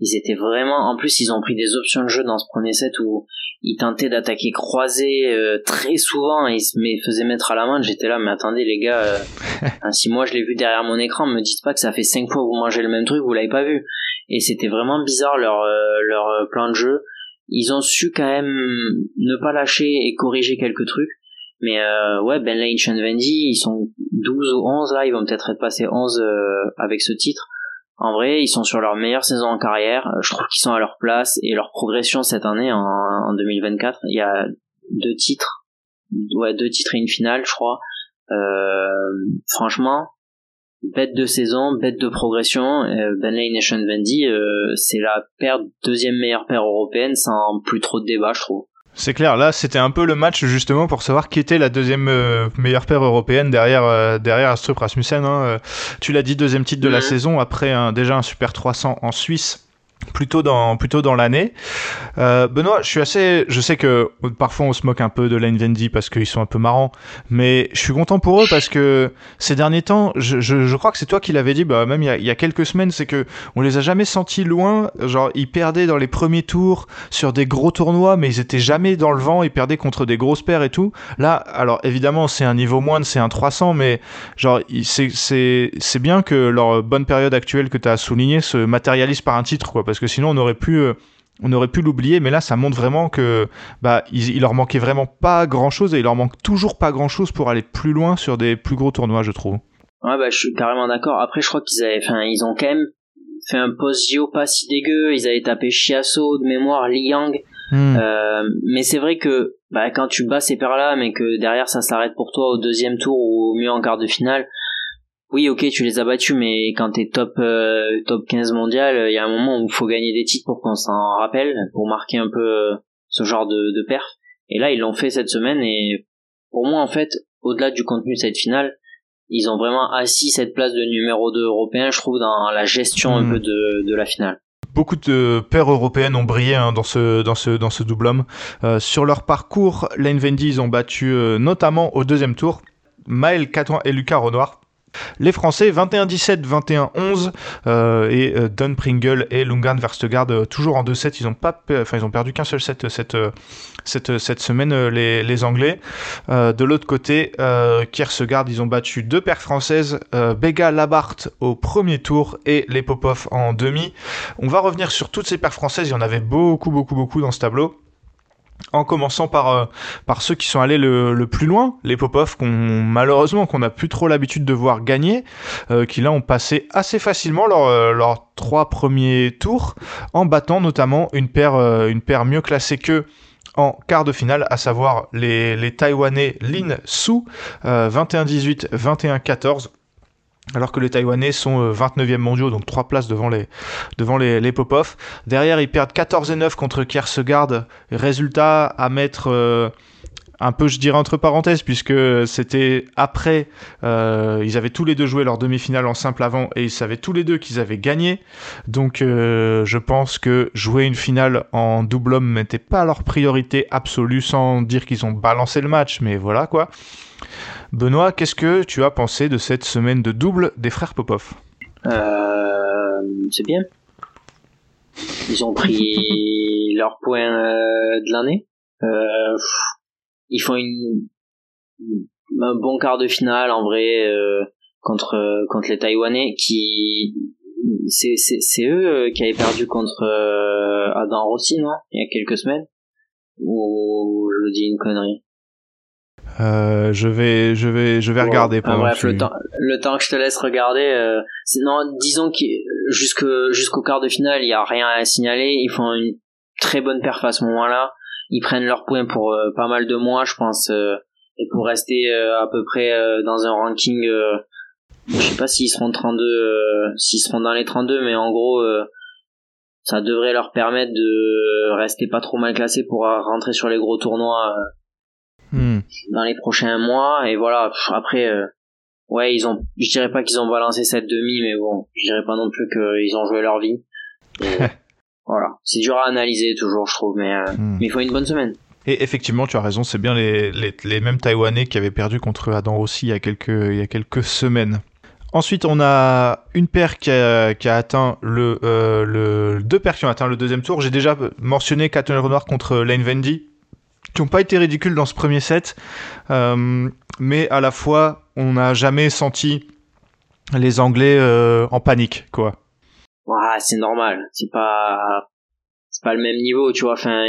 ils étaient vraiment. En plus, ils ont pris des options de jeu dans ce premier set où ils tentaient d'attaquer croisé euh, très souvent et ils se faisaient mettre à la main. J'étais là, mais attendez les gars, euh, si moi je l'ai vu derrière mon écran, me dites pas que ça fait cinq fois que vous mangez le même truc, vous l'avez pas vu et c'était vraiment bizarre leur euh, leur euh, plan de jeu. Ils ont su quand même ne pas lâcher et corriger quelques trucs. Mais euh, ouais, Ben Lane, Sean Vendy, ils sont 12 ou 11 là, ils vont peut-être être passés 11 avec ce titre. En vrai, ils sont sur leur meilleure saison en carrière. Je trouve qu'ils sont à leur place et leur progression cette année en, en 2024. Il y a deux titres, ouais, deux titres et une finale, je crois. Euh, franchement, bête de saison, bête de progression. Euh, Benley Nation Vendy, euh, c'est la paire deuxième meilleure paire européenne sans plus trop de débat, je trouve. C'est clair, là c'était un peu le match justement pour savoir qui était la deuxième euh, meilleure paire européenne derrière euh, derrière Astrup Rasmussen. Hein. Tu l'as dit, deuxième titre de la saison après un, déjà un Super 300 en Suisse plutôt dans plutôt dans l'année. Euh, Benoît, je suis assez, je sais que parfois on se moque un peu de Lane Vendy parce qu'ils sont un peu marrants, mais je suis content pour eux parce que ces derniers temps, je, je, crois que c'est toi qui l'avais dit, bah même il y, a, quelques semaines, c'est que on les a jamais sentis loin. Genre ils perdaient dans les premiers tours sur des gros tournois, mais ils étaient jamais dans le vent, ils perdaient contre des grosses paires et tout. Là, alors évidemment c'est un niveau moindre, c'est un 300, mais genre c'est c'est c'est bien que leur bonne période actuelle que tu as souligné se matérialise par un titre quoi parce que sinon on aurait pu euh, on aurait pu l'oublier, mais là, ça montre vraiment que bah, il, leur manquait vraiment pas grand chose et il leur manque toujours pas grand chose pour aller plus loin sur des plus gros tournois, je trouve. Ouais, bah, je suis carrément d'accord. Après, je crois qu'ils avaient, enfin, ils ont quand même fait un post-gio pas si dégueu. Ils avaient tapé Chiasso de mémoire, Liang. Hmm. Euh, mais c'est vrai que, bah, quand tu bats ces paires-là, mais que derrière ça s'arrête pour toi au deuxième tour ou au mieux en quart de finale, oui, ok, tu les as battus, mais quand t'es top euh, top 15 mondial, il y a un moment où il faut gagner des titres pour qu'on s'en rappelle, pour marquer un peu euh, ce genre de, de perf. Et là, ils l'ont fait cette semaine, et pour moi, en fait, au-delà du contenu de cette finale, ils ont vraiment assis cette place de numéro 2 européen, je trouve, dans la gestion un hmm. peu de, de la finale beaucoup de paires européennes ont brillé hein, dans ce dans ce dans ce double homme. Euh, sur leur parcours, Lane Vendy ils ont battu notamment au deuxième tour Maël Catouin et Lucas Renoir. Les Français 21-17, 21-11 euh, et euh, Don Pringle et Lungan Verstegaard euh, toujours en 2-7. Ils ont pas, perdu qu'un seul set cette cette, semaine les, Anglais. de l'autre côté, Kiersegaard ils ont battu deux paires françaises, Bega Labart au premier tour et les Popov en demi. On va revenir sur toutes ces paires françaises. Il y en avait beaucoup beaucoup beaucoup dans ce tableau en commençant par euh, par ceux qui sont allés le, plus loin, les Popov qu'on malheureusement qu'on n'a plus trop l'habitude de voir gagner, euh, qui là ont passé assez facilement leurs leurs trois premiers tours en battant notamment une paire euh, mieux classée que en quart de finale, à savoir les, les Taïwanais Lin Su, 21-18, 21-14 alors que les Taïwanais sont 29e euh, mondiaux, donc 3 places devant les, devant les, les Popov. Derrière, ils perdent 14 et 9 contre Kiersegaard. Résultat à mettre euh, un peu, je dirais, entre parenthèses, puisque c'était après, euh, ils avaient tous les deux joué leur demi-finale en simple avant, et ils savaient tous les deux qu'ils avaient gagné. Donc je pense que jouer une finale en double homme n'était pas leur priorité absolue, sans dire qu'ils ont balancé le match, mais voilà quoi. Benoît, qu'est-ce que tu as pensé de cette semaine de double des frères Popov? Euh, C'est bien. Ils ont pris leur point euh, de l'année. Euh, ils font une, un bon quart de finale en vrai euh, contre contre les Taïwanais qui c'est c'est eux qui avaient perdu contre Adam Rossi non? Il y a quelques semaines ou je dis une connerie euh, je vais, je vais, je vais regarder. Pendant bref, le, temps, le temps que je te laisse regarder. Euh, non, disons que jusqu'au quart de finale, il y a rien à signaler. Ils font une très bonne perf à ce moment-là. Ils prennent leurs points pour euh, pas mal de mois, je pense, euh, et pour rester à peu près dans un ranking. je sais pas s'ils seront 32, s'ils seront dans les 32, mais en gros ça devrait leur permettre de rester pas trop mal classés pour rentrer sur les gros tournois Hmm. dans les prochains mois. Et voilà, après, euh, ouais, ils ont, je dirais pas qu'ils ont balancé cette demi, mais bon, je dirais pas non plus qu'ils ont joué leur vie. voilà, c'est dur à analyser toujours, je trouve, mais, euh, hmm. mais il faut une bonne semaine. Et effectivement, tu as raison, c'est bien les, les, les, mêmes Taïwanais qui avaient perdu contre Adam Rossi il y a quelques, il y a quelques semaines. Ensuite, on a une paire qui a, qui a atteint le, euh, le, deux paires qui ont atteint le deuxième tour. J'ai déjà mentionné Catherine Renoir contre Lane Vendy qui n'ont pas été ridicules dans ce premier set, euh, mais à la fois, on n'a jamais senti les Anglais euh, en panique, quoi. Ouais, c'est normal, c'est pas c'est pas le même niveau, tu vois. Enfin,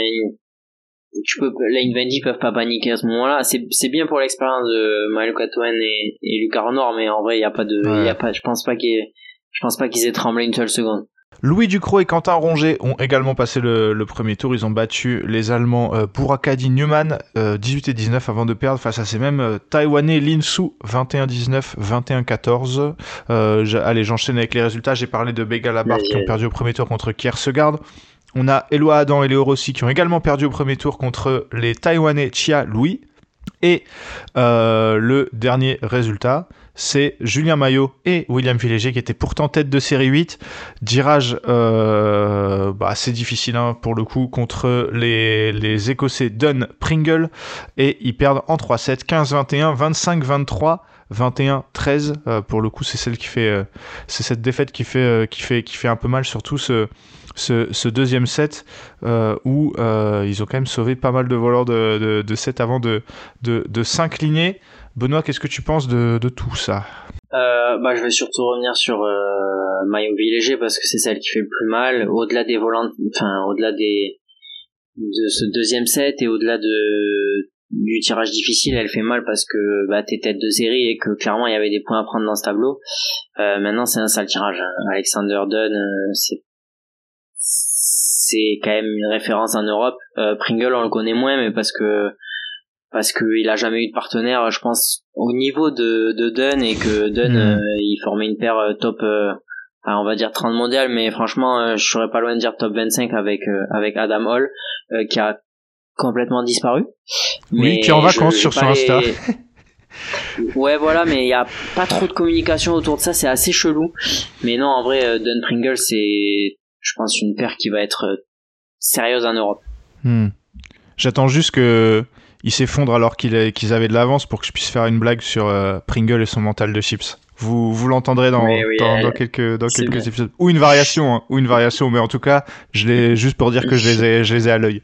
tu peux, Vendy peuvent pas paniquer à ce moment-là. C'est c'est bien pour l'expérience de Mario Catoen et, et Lucas Renard, mais en vrai, il y a pas de, y a pas, je pense pas qu'ils, je pense pas qu'ils aient tremblé une seule seconde. Louis Ducrot et Quentin Ronget ont également passé le, premier tour. Ils ont battu les Allemands euh, Burakadi Newman 18 et 19 avant de perdre face à ces mêmes Taïwanais Lin Su 21-19, 21-14. allez, j'enchaîne avec les résultats. J'ai parlé de Bega Labarre qui ont perdu au premier tour contre Kierkegaard. On a Eloi Adam et Léo Rossi qui ont également perdu au premier tour contre les Taïwanais Chia Louis. Et euh, le dernier résultat, c'est Julien Maillot et William Villéger qui étaient pourtant tête de série 8. Dirage euh, bah, assez difficile hein, pour le coup contre les, les Écossais Dunn Pringle et ils perdent en 3-7, 15-21, 25-23. 21-13 pour le coup c'est euh, c'est cette défaite qui fait euh, qui fait un peu mal surtout ce deuxième set où ils ont quand même sauvé pas mal de voleurs de, de, set avant de, s'incliner. Benoît, qu'est-ce que tu penses de, tout ça? Euh, bah, je vais surtout revenir sur euh, Mayo Villéger parce que c'est celle qui fait le plus mal. Au-delà des volants, enfin au-delà de ce deuxième set et au-delà de du tirage difficile, elle fait mal parce que bah, t'es tête de série et que clairement il y avait des points à prendre dans ce tableau. maintenant c'est un sale tirage. Hein. Alexander Dunn, c'est c'est quand même une référence en Europe. Euh, Pringle, on le connaît moins, mais parce que parce qu'il a jamais eu de partenaire, je pense, au niveau de, de Dunn et que Dunn, hmm. euh, il formait une paire euh, top, on va dire 30 mondial, mais franchement, je serais pas loin de dire top 25 avec avec Adam Hall, qui a complètement disparu. Oui, qui est en vacances sur son Insta. ouais, voilà, mais il y a pas trop de communication autour de ça, c'est assez chelou. Mais non, en vrai, Dunn Pringle, c'est je pense, une paire qui va être euh, sérieuse en Europe. Hmm. J'attends juste que il s'effondre alors qu'ils avaient de l'avance pour que je puisse faire une blague sur euh, Pringle et son mental de chips. Vous, vous l'entendrez dans, dans, quelques, dans quelques épisodes. Ou une variation, hein, ou une variation, mais en tout cas, je l'ai juste pour dire que je les ai, je les ai à l'œil.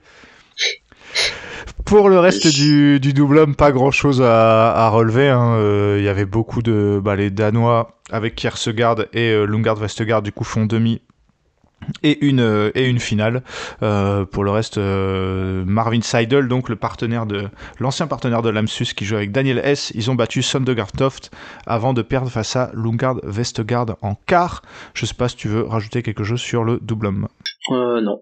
Pour le reste du, du double homme, pas grand chose à, à relever. Hein. Euh, il y avait beaucoup de. Bah, les Danois avec Kiersegaard et euh, Lungard Vestergaard du coup font demi et une euh, et une finale euh, pour le reste euh, Marvin Seidel donc le partenaire de l'ancien partenaire de Lamsus qui joue avec Daniel S. Ils ont battu Sondergaard Toft avant de perdre face à Lungard Vestergaard en quart. Je sais pas si tu veux rajouter quelque chose sur le double homme. Euh, non.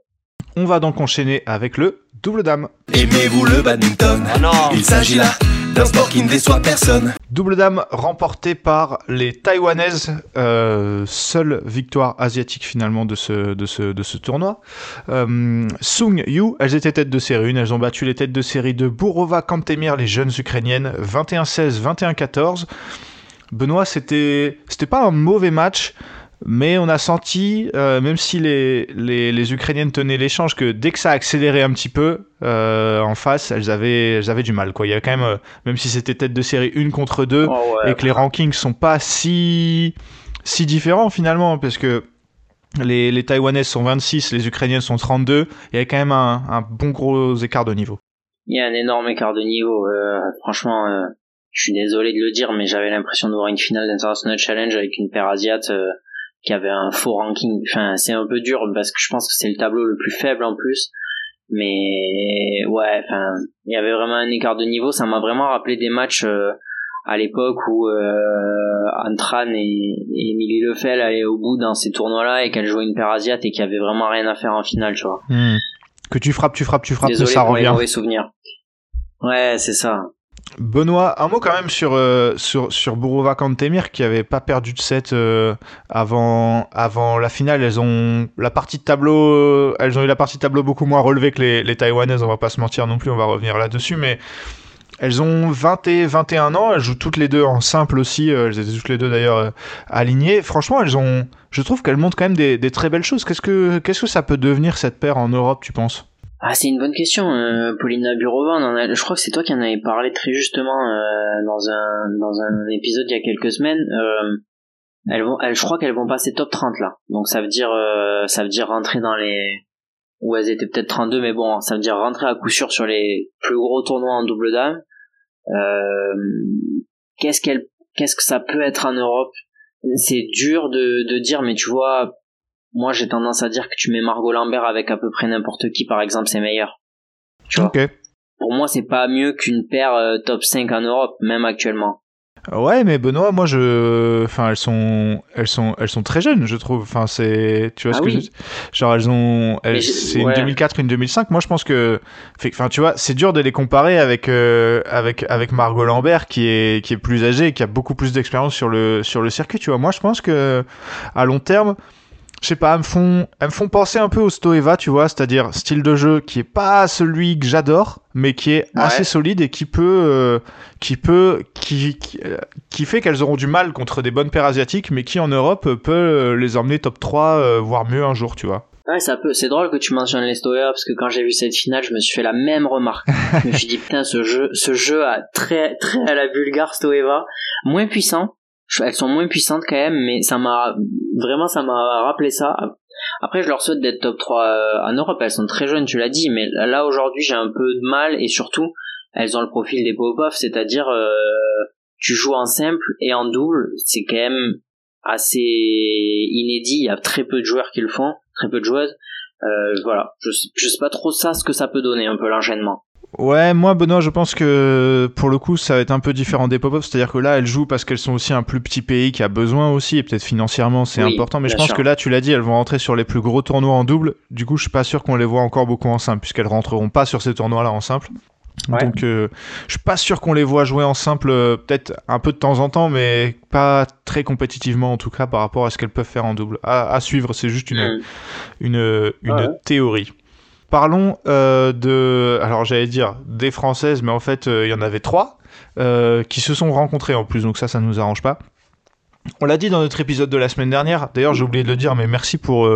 On va donc enchaîner avec le double dame. Aimez-vous le badminton? Ah non. il s'agit là Double dame remportée par les Taïwanaises, euh, seule victoire asiatique finalement de ce, de ce, de ce tournoi. Euh, Sung Yu, elles étaient têtes de série 1, elles ont battu les têtes de série de Bourova Kantemir, les jeunes ukrainiennes, 21-16, 21-14. Benoît, c'était, c'était pas un mauvais match mais on a senti, euh, même si les, les, les, Ukrainiennes tenaient l'échange, que dès que ça a accéléré un petit peu euh, en face, elles avaient, elles avaient du mal. Quoi. Il y a quand même, euh, même si c'était tête de série une contre deux, oh, et que les rankings sont pas si, si différents finalement, parce que les, les Taïwanaises sont 26, les Ukrainiennes sont 32, il y a quand même un, un bon gros écart de niveau. Il y a un énorme écart de niveau. franchement, je suis désolé de le dire, mais j'avais l'impression de voir une finale d'International Challenge avec une paire asiate qui avait un faux ranking. Enfin, c'est un peu dur parce que je pense que c'est le tableau le plus faible en plus. Mais ouais, enfin, il y avait vraiment un écart de niveau. Ça m'a vraiment rappelé des matchs euh, à l'époque où euh, Antran et, et Émilie Lefel allaient au bout dans ces tournois-là et qu'elle jouait une paire asiate et qu'il y avait vraiment rien à faire en finale, tu vois. Hmm. Que tu frappes, tu frappes, tu frappes, Désolé ça pour revient. Les mauvais souvenirs. Ouais, c'est ça. Benoît, un mot quand même sur, euh, sur, sur qui avait pas perdu de set euh, avant, avant la finale. Elles ont la partie de tableau, elles ont eu la partie de tableau beaucoup moins relevée que les, les Taïwanaises, on va pas se mentir non plus, on va revenir là-dessus, mais elles ont 20 et 21 ans, elles jouent toutes les deux en simple aussi, euh, elles étaient toutes les deux d'ailleurs alignées. Franchement, elles ont, je trouve qu'elles montrent quand même des, des très belles choses. Qu'est-ce que, qu'est-ce que ça peut devenir cette paire en Europe, tu penses? Ah, c'est une bonne question, euh, Paulina Burova. je crois que c'est toi qui en avais parlé très justement euh, dans un dans un épisode il y a quelques semaines. Euh, elles vont, elles, je crois qu'elles vont passer top 30 là. Donc ça veut dire euh, ça veut dire rentrer dans les ou elles étaient peut-être 32, mais bon, ça veut dire rentrer à coup sûr sur les plus gros tournois en double dame. Qu'est-ce qu'elle, qu'est-ce que ça peut être en Europe? C'est dur de de dire, mais tu vois moi j'ai tendance à dire que tu mets Margot Lambert avec à peu près n'importe qui par exemple c'est meilleur tu vois pour moi c'est pas mieux qu'une paire euh, top 5 en Europe même actuellement Ouais, mais Benoît, moi je, enfin elles sont, elles sont, elles sont très jeunes, je trouve. Enfin c'est, tu vois Ah ce que oui. je, genre elles ont, elles- je- c'est une ouais. 2004, une 2005. Moi je pense que, enfin tu vois, c'est dur de les comparer avec euh, avec avec Margot Lambert qui est qui est plus âgée, et qui a beaucoup plus d'expérience sur le sur le circuit. Tu vois, moi je pense que à long terme. Je sais pas, elles me font, elles me font penser un peu au Stoeva, tu vois, c'est-à-dire style de jeu qui est pas celui que j'adore, mais qui est Ouais. assez solide et qui peut, euh, qui peut, qui, qui, euh, qui fait qu'elles auront du mal contre des bonnes paires asiatiques, mais qui en Europe peut euh, les emmener top 3, euh, voire mieux un jour, tu vois. Ouais, ça peut. C'est drôle que tu mentionnes les Stoya parce que quand j'ai vu cette finale, je me suis fait la même remarque. je me suis dit putain, ce jeu, ce jeu a très très à la vulgaire Stoeva, moins puissant. Elles sont moins puissantes quand même, mais ça m'a vraiment ça m'a rappelé ça. Après, je leur souhaite d'être top 3 euh, en Europe. Elles sont très jeunes, tu l'as dit, mais là aujourd'hui, j'ai un peu de mal et surtout, elles ont le profil des Popov, c'est-à-dire euh, tu joues en simple et en double, c'est quand même assez inédit. Il y a très peu de joueurs qui le font, très peu de joueuses. Euh, voilà, je, je sais pas trop ça ce que ça peut donner un peu l'enchaînement. Ouais, moi, Benoît, je pense que pour le coup, ça va être un peu différent des pop-up. C'est-à-dire que là, elles jouent parce qu'elles sont aussi un plus petit pays qui a besoin aussi, et peut-être financièrement, c'est Oui, important. Mais je pense sûr. que là, tu l'as dit, elles vont rentrer sur les plus gros tournois en double. Du coup, je suis pas sûr qu'on les voit encore beaucoup en simple, puisqu'elles rentreront pas sur ces tournois-là en simple. Ouais. Donc, euh, je suis pas sûr qu'on les voit jouer en simple, euh, peut-être un peu de temps en temps, mais pas très compétitivement en tout cas par rapport à ce qu'elles peuvent faire en double. À, à suivre, c'est juste une, Mm. une, une Ouais. théorie. Parlons euh, de, alors j'allais dire des françaises, mais en fait euh, il y en avait trois euh, qui se sont rencontrées en plus, donc ça, ça nous arrange pas. On l'a dit dans notre épisode de la semaine dernière. D'ailleurs, j'ai oublié de le dire, mais merci pour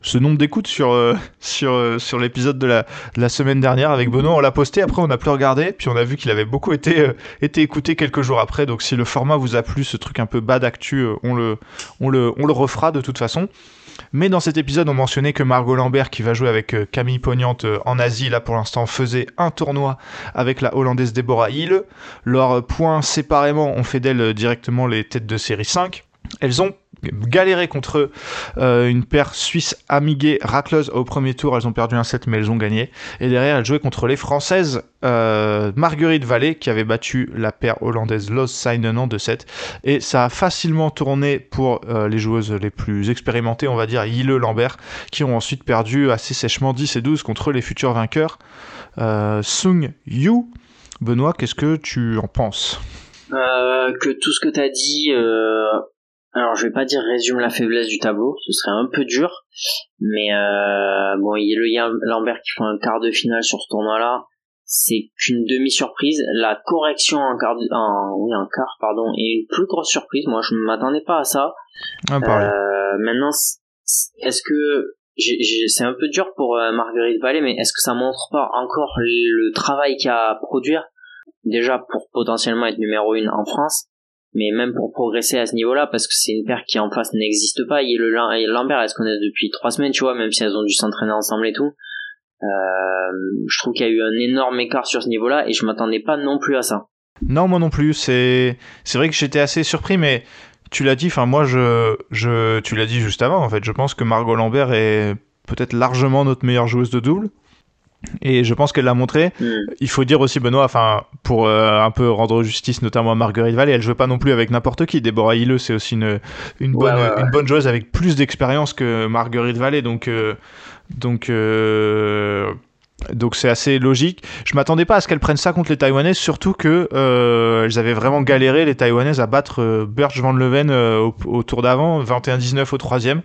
ce nombre d'écoutes sur l'épisode de la semaine dernière avec Benoît. On l'a posté. Après, on n'a plus regardé. Puis on a vu qu'il avait beaucoup été écouté quelques jours après. Donc, si le format vous a plu, ce truc un peu bas d'actu, on le on on le refera de toute façon. Mais dans cet épisode, on mentionnait que Margot Lambert, qui va jouer avec euh, Camille Pognante euh, en Asie, là pour l'instant, faisait un tournoi avec la Hollandaise Deborah Hill. Leurs euh, points séparément ont fait d'elles euh, directement les têtes de série 5. Elles ont galéré contre euh, une paire suisse amiguée racleuse au premier tour. Elles ont perdu un set, mais elles ont gagné. Et derrière, elles jouaient contre les françaises euh, Marguerite Vallée, qui avait battu la paire hollandaise Los Seinen en 2-7. Et ça a facilement tourné pour euh, les joueuses les plus expérimentées, on va dire Yile Lambert, qui ont ensuite perdu assez sèchement 10 et 12 contre les futurs vainqueurs Sung Yu. Benoît, qu'est-ce que tu en penses? Que tout ce que t'as dit, euh, alors je vais pas dire résume la faiblesse du tableau, ce serait un peu dur, mais euh, bon, il y a le Lambert qui fait un quart de finale sur ce tournoi-là, c'est qu'une demi-surprise. La correction en quart, de- en, oui, en quart, pardon, est une plus grosse surprise. Moi, je m'attendais pas à ça. ah. Euh, maintenant, est-ce que c'est un peu dur pour euh, Marguerite Vallée, mais est-ce que ça montre pas encore le travail qu'il y a à produire? Déjà pour potentiellement être numéro une en France, mais même pour progresser à ce niveau-là, parce que c'est une paire qui en face n'existe pas. Il et Lambert, elles se connaissent depuis trois semaines, tu vois, même si elles ont dû s'entraîner ensemble et tout. Euh, je trouve qu'il y a eu un énorme écart sur ce niveau-là et je m'attendais pas non plus à ça. Non, moi non plus. C'est c'est vrai que j'étais assez surpris, mais tu l'as dit. Enfin, moi, je je tu l'as dit juste avant. En fait, je pense que Margot Lambert est peut-être largement notre meilleure joueuse de double. Et je pense qu'elle l'a montré. Hmm. Il faut dire aussi, Benoît, enfin, pour euh, un peu rendre justice notamment à Marguerite Vallée, elle jouait pas non plus avec n'importe qui. Déborah Hilleux, c'est aussi une, une, Ouais, bonne, ouais, ouais. une bonne joueuse avec plus d'expérience que Marguerite Vallée. Donc, euh, donc, euh, donc c'est assez logique. Je m'attendais pas à ce qu'elles prennent ça contre les Taïwanaises, surtout que euh, elles avaient vraiment galéré les Taïwanaises à battre euh, Birch Van Leven euh, au, au tour d'avant, 21-19 au troisième.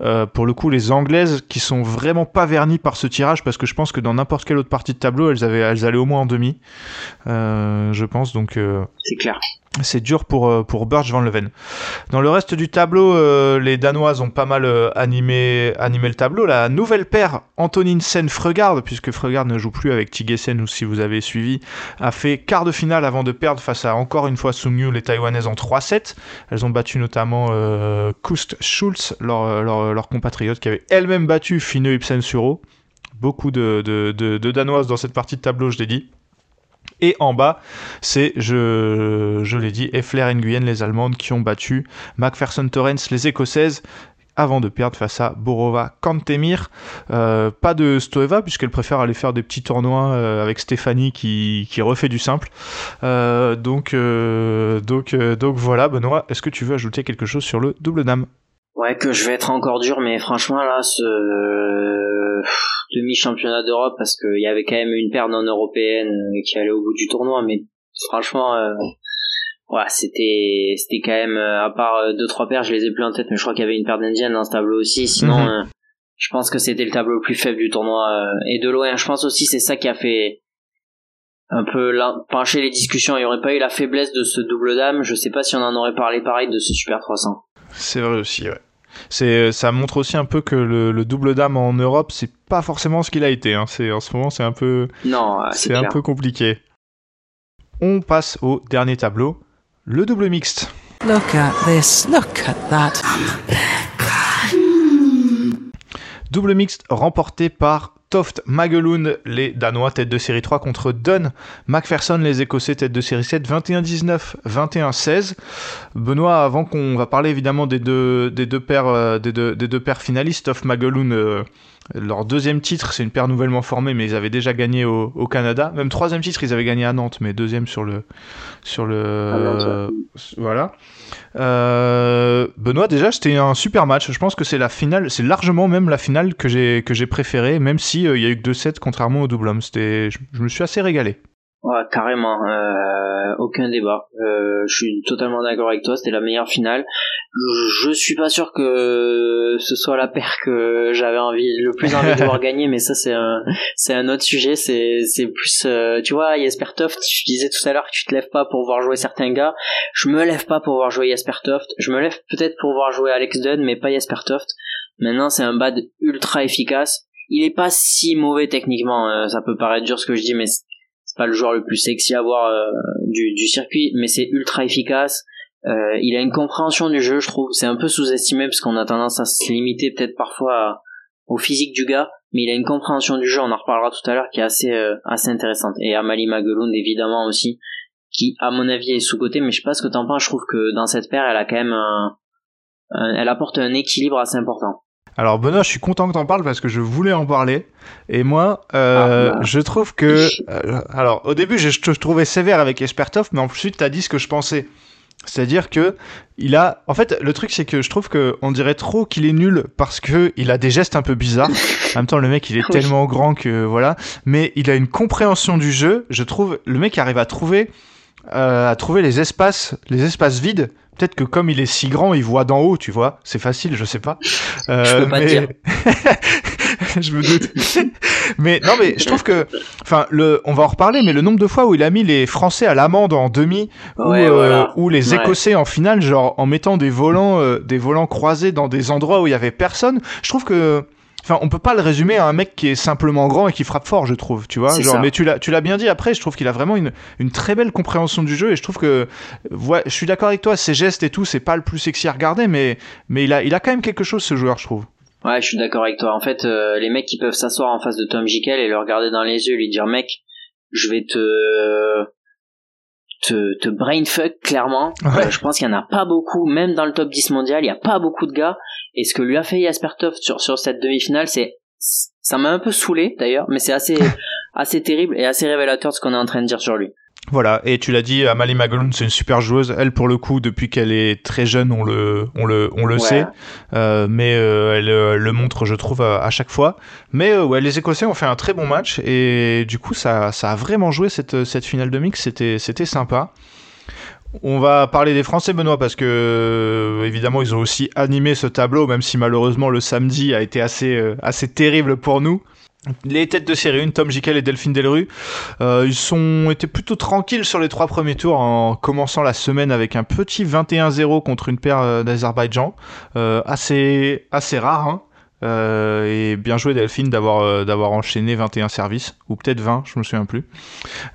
Euh, pour le coup, les Anglaises qui sont vraiment pas vernies par ce tirage, parce que je pense que dans n'importe quelle autre partie de tableau, elles avaient, elles allaient au moins en demi. Euh, je pense donc. C'est clair. C'est dur pour, euh, pour Birch Van Leven. Dans le reste du tableau, euh, les Danoises ont pas mal euh, animé, animé le tableau. La nouvelle paire, Antoninsen Freugard, puisque Freugard ne joue plus avec Tigesen, ou si vous avez suivi, a fait quart de finale avant de perdre face à encore une fois Sungyu, les Taïwanaises en 3-7. Elles ont battu notamment euh, Kust Schulz, leur, leur, compatriote, qui avait elle-même battu Fine Ibsen Suro. Beaucoup de, de, de Danoises dans cette partie de tableau, je l'ai dit. Et en bas, c'est, je, l'ai dit, Effler Nguyen, les Allemandes, qui ont battu Macpherson Torrens, les Écossaises, avant de perdre face à Borova Kantemir. Euh, pas de Stoeva puisqu'elle préfère aller faire des petits tournois euh, avec Stéphanie qui, refait du simple. Euh, donc voilà, Benoît, est-ce que tu veux ajouter quelque chose sur le double dame? Ouais, que je vais être encore dur, mais franchement là, ce demi-championnat d'Europe, parce qu'il y avait quand même une paire non européenne qui allait au bout du tournoi, mais franchement, ouais, c'était c'était quand même euh, à part euh, deux trois paires, je les ai plus en tête, mais je crois qu'il y avait une paire d'indiennes dans ce tableau aussi. Sinon, mhm. euh, je pense que c'était le tableau le plus faible du tournoi et de loin. Je pense aussi c'est ça qui a fait un peu pencher les discussions. Il n'y aurait pas eu la faiblesse de ce double dame. Je sais pas si on en aurait parlé pareil de ce Super 300. C'est vrai aussi, ouais. C'est, ça montre aussi un peu que le, double dame en Europe, c'est pas forcément ce qu'il a été. Hein. C'est en ce moment, c'est un peu, non, c'est un peu compliqué. On passe au dernier tableau le double mixte. Look at this, look at that. Double mixte remporté par Toft Magelund, les Danois tête de série 3 contre Dunn Macpherson, les Écossais tête de série 7, 21-19, 21-16. Benoît, avant qu'on va parler évidemment des deux, des deux, paires, euh, des deux, des deux paires finalistes, Toft Magelund euh, leur deuxième titre, c'est une paire nouvellement formée, mais ils avaient déjà gagné au, Canada. Même troisième titre, ils avaient gagné à Nantes, mais deuxième sur le, sur le, voilà. Euh, Benoît, déjà, c'était un super match. Je pense que c'est la finale, c'est largement même la finale que j'ai préférée, même si euh, il y a eu que 2-7 contrairement au double homme. Je me suis assez régalé. Ouais, carrément, euh, aucun débat. Euh, je suis totalement d'accord avec toi, c'était la meilleure finale. Je, suis pas sûr que ce soit la paire que j'avais envie, le plus envie de voir gagner, mais ça c'est un, c'est un autre sujet. C'est, c'est plus, euh, tu vois, Jesper Toft. Tu disais tout à l'heure que tu te lèves pas pour voir jouer certains gars. Je me lève pas pour voir jouer Jesper Toft. Je me lève peut-être pour voir jouer Alex Dunn, mais pas Jesper Toft. Maintenant, c'est un bad ultra efficace. Il est pas si mauvais techniquement. Euh, ça peut paraître dur ce que je dis, mais pas le joueur le plus sexy à voir euh, du, du, circuit, mais c'est ultra efficace. Euh, il a une compréhension du jeu, je trouve. C'est un peu sous-estimé parce qu'on a tendance à se limiter peut-être parfois au physique du gars, mais il a une compréhension du jeu. On en reparlera tout à l'heure qui est assez euh, assez intéressante. Et Amali Magelund évidemment aussi, qui à mon avis est sous côté, mais je sais pas ce que t'en penses. Je trouve que dans cette paire, elle a quand même un, elle apporte un équilibre assez important. Alors Benoît, je suis content que t'en parles parce que je voulais en parler. Et moi, euh, ah, bah. je trouve que... Euh, alors au début, je te trouvais sévère avec Espertov, mais ensuite t'as dit ce que je pensais. C'est-à-dire que il a, en fait, le truc c'est que je trouve que on dirait trop qu'il est nul parce que il a des gestes un peu bizarres. En même temps, le mec il est tellement grand que voilà, mais il a une compréhension du jeu. Je trouve le mec arrive à trouver, euh, à trouver les espaces, les espaces vides Peut-être que comme il est si grand, il voit d'en haut, tu vois. C'est facile, je sais pas. Euh, je peux pas dire. je me doute. mais non, mais je trouve que, enfin, le, on va en reparler, mais le nombre de fois où il a mis les Français à l'amende en demi, ou, euh, les Écossais en finale, genre en mettant des volants, euh, des volants croisés dans des endroits où il y avait personne, je trouve que Enfin, on peut pas le résumer à un mec qui est simplement grand et qui frappe fort, je trouve, tu vois. Genre, mais tu l'as, tu l'as bien dit après, je trouve qu'il a vraiment une, une très belle compréhension du jeu et je trouve que, ouais, je suis d'accord avec toi, ses gestes et tout, c'est pas le plus sexy à regarder, mais, mais il a, il a quand même quelque chose, ce joueur, je trouve. Ouais, je suis d'accord avec toi. En fait, euh, les mecs qui peuvent s'asseoir en face de Tom Jikel et le regarder dans les yeux, lui dire, mec, je vais te, te, te brainfuck clairement. Euh, je pense qu'il y en a pas beaucoup, même dans le top 10 mondial, il y a pas beaucoup de gars. Et ce que lui a fait Jaspertov sur, sur cette demi-finale, c'est, ça m'a un peu saoulé d'ailleurs, mais c'est assez, assez terrible et assez révélateur de ce qu'on est en train de dire sur lui. Voilà, et tu l'as dit, Amalie Magalun, c'est une super joueuse. Elle, pour le coup, depuis qu'elle est très jeune, on le, on le, on le sait. Euh, mais euh, elle euh, le montre, je trouve, à, chaque fois. Mais ouais, les Écossais ont fait un très bon match. Et du coup, ça, ça a vraiment joué cette, cette finale de mix. C'était, c'était sympa. On va parler des Français, Benoît, parce que évidemment ils ont aussi animé ce tableau, même si malheureusement le samedi a été assez, assez terrible pour nous. Les têtes de série 1, Tom Jikel et Delphine Delru, euh, ils sont été plutôt tranquilles sur les trois premiers tours en commençant la semaine avec un petit 21-0 contre une paire euh, d'Azerbaïdjan, euh, assez assez rare. Hein. Et bien joué Delphine d'avoir d'avoir enchaîné 21 services. ou peut-être 20, je me souviens plus.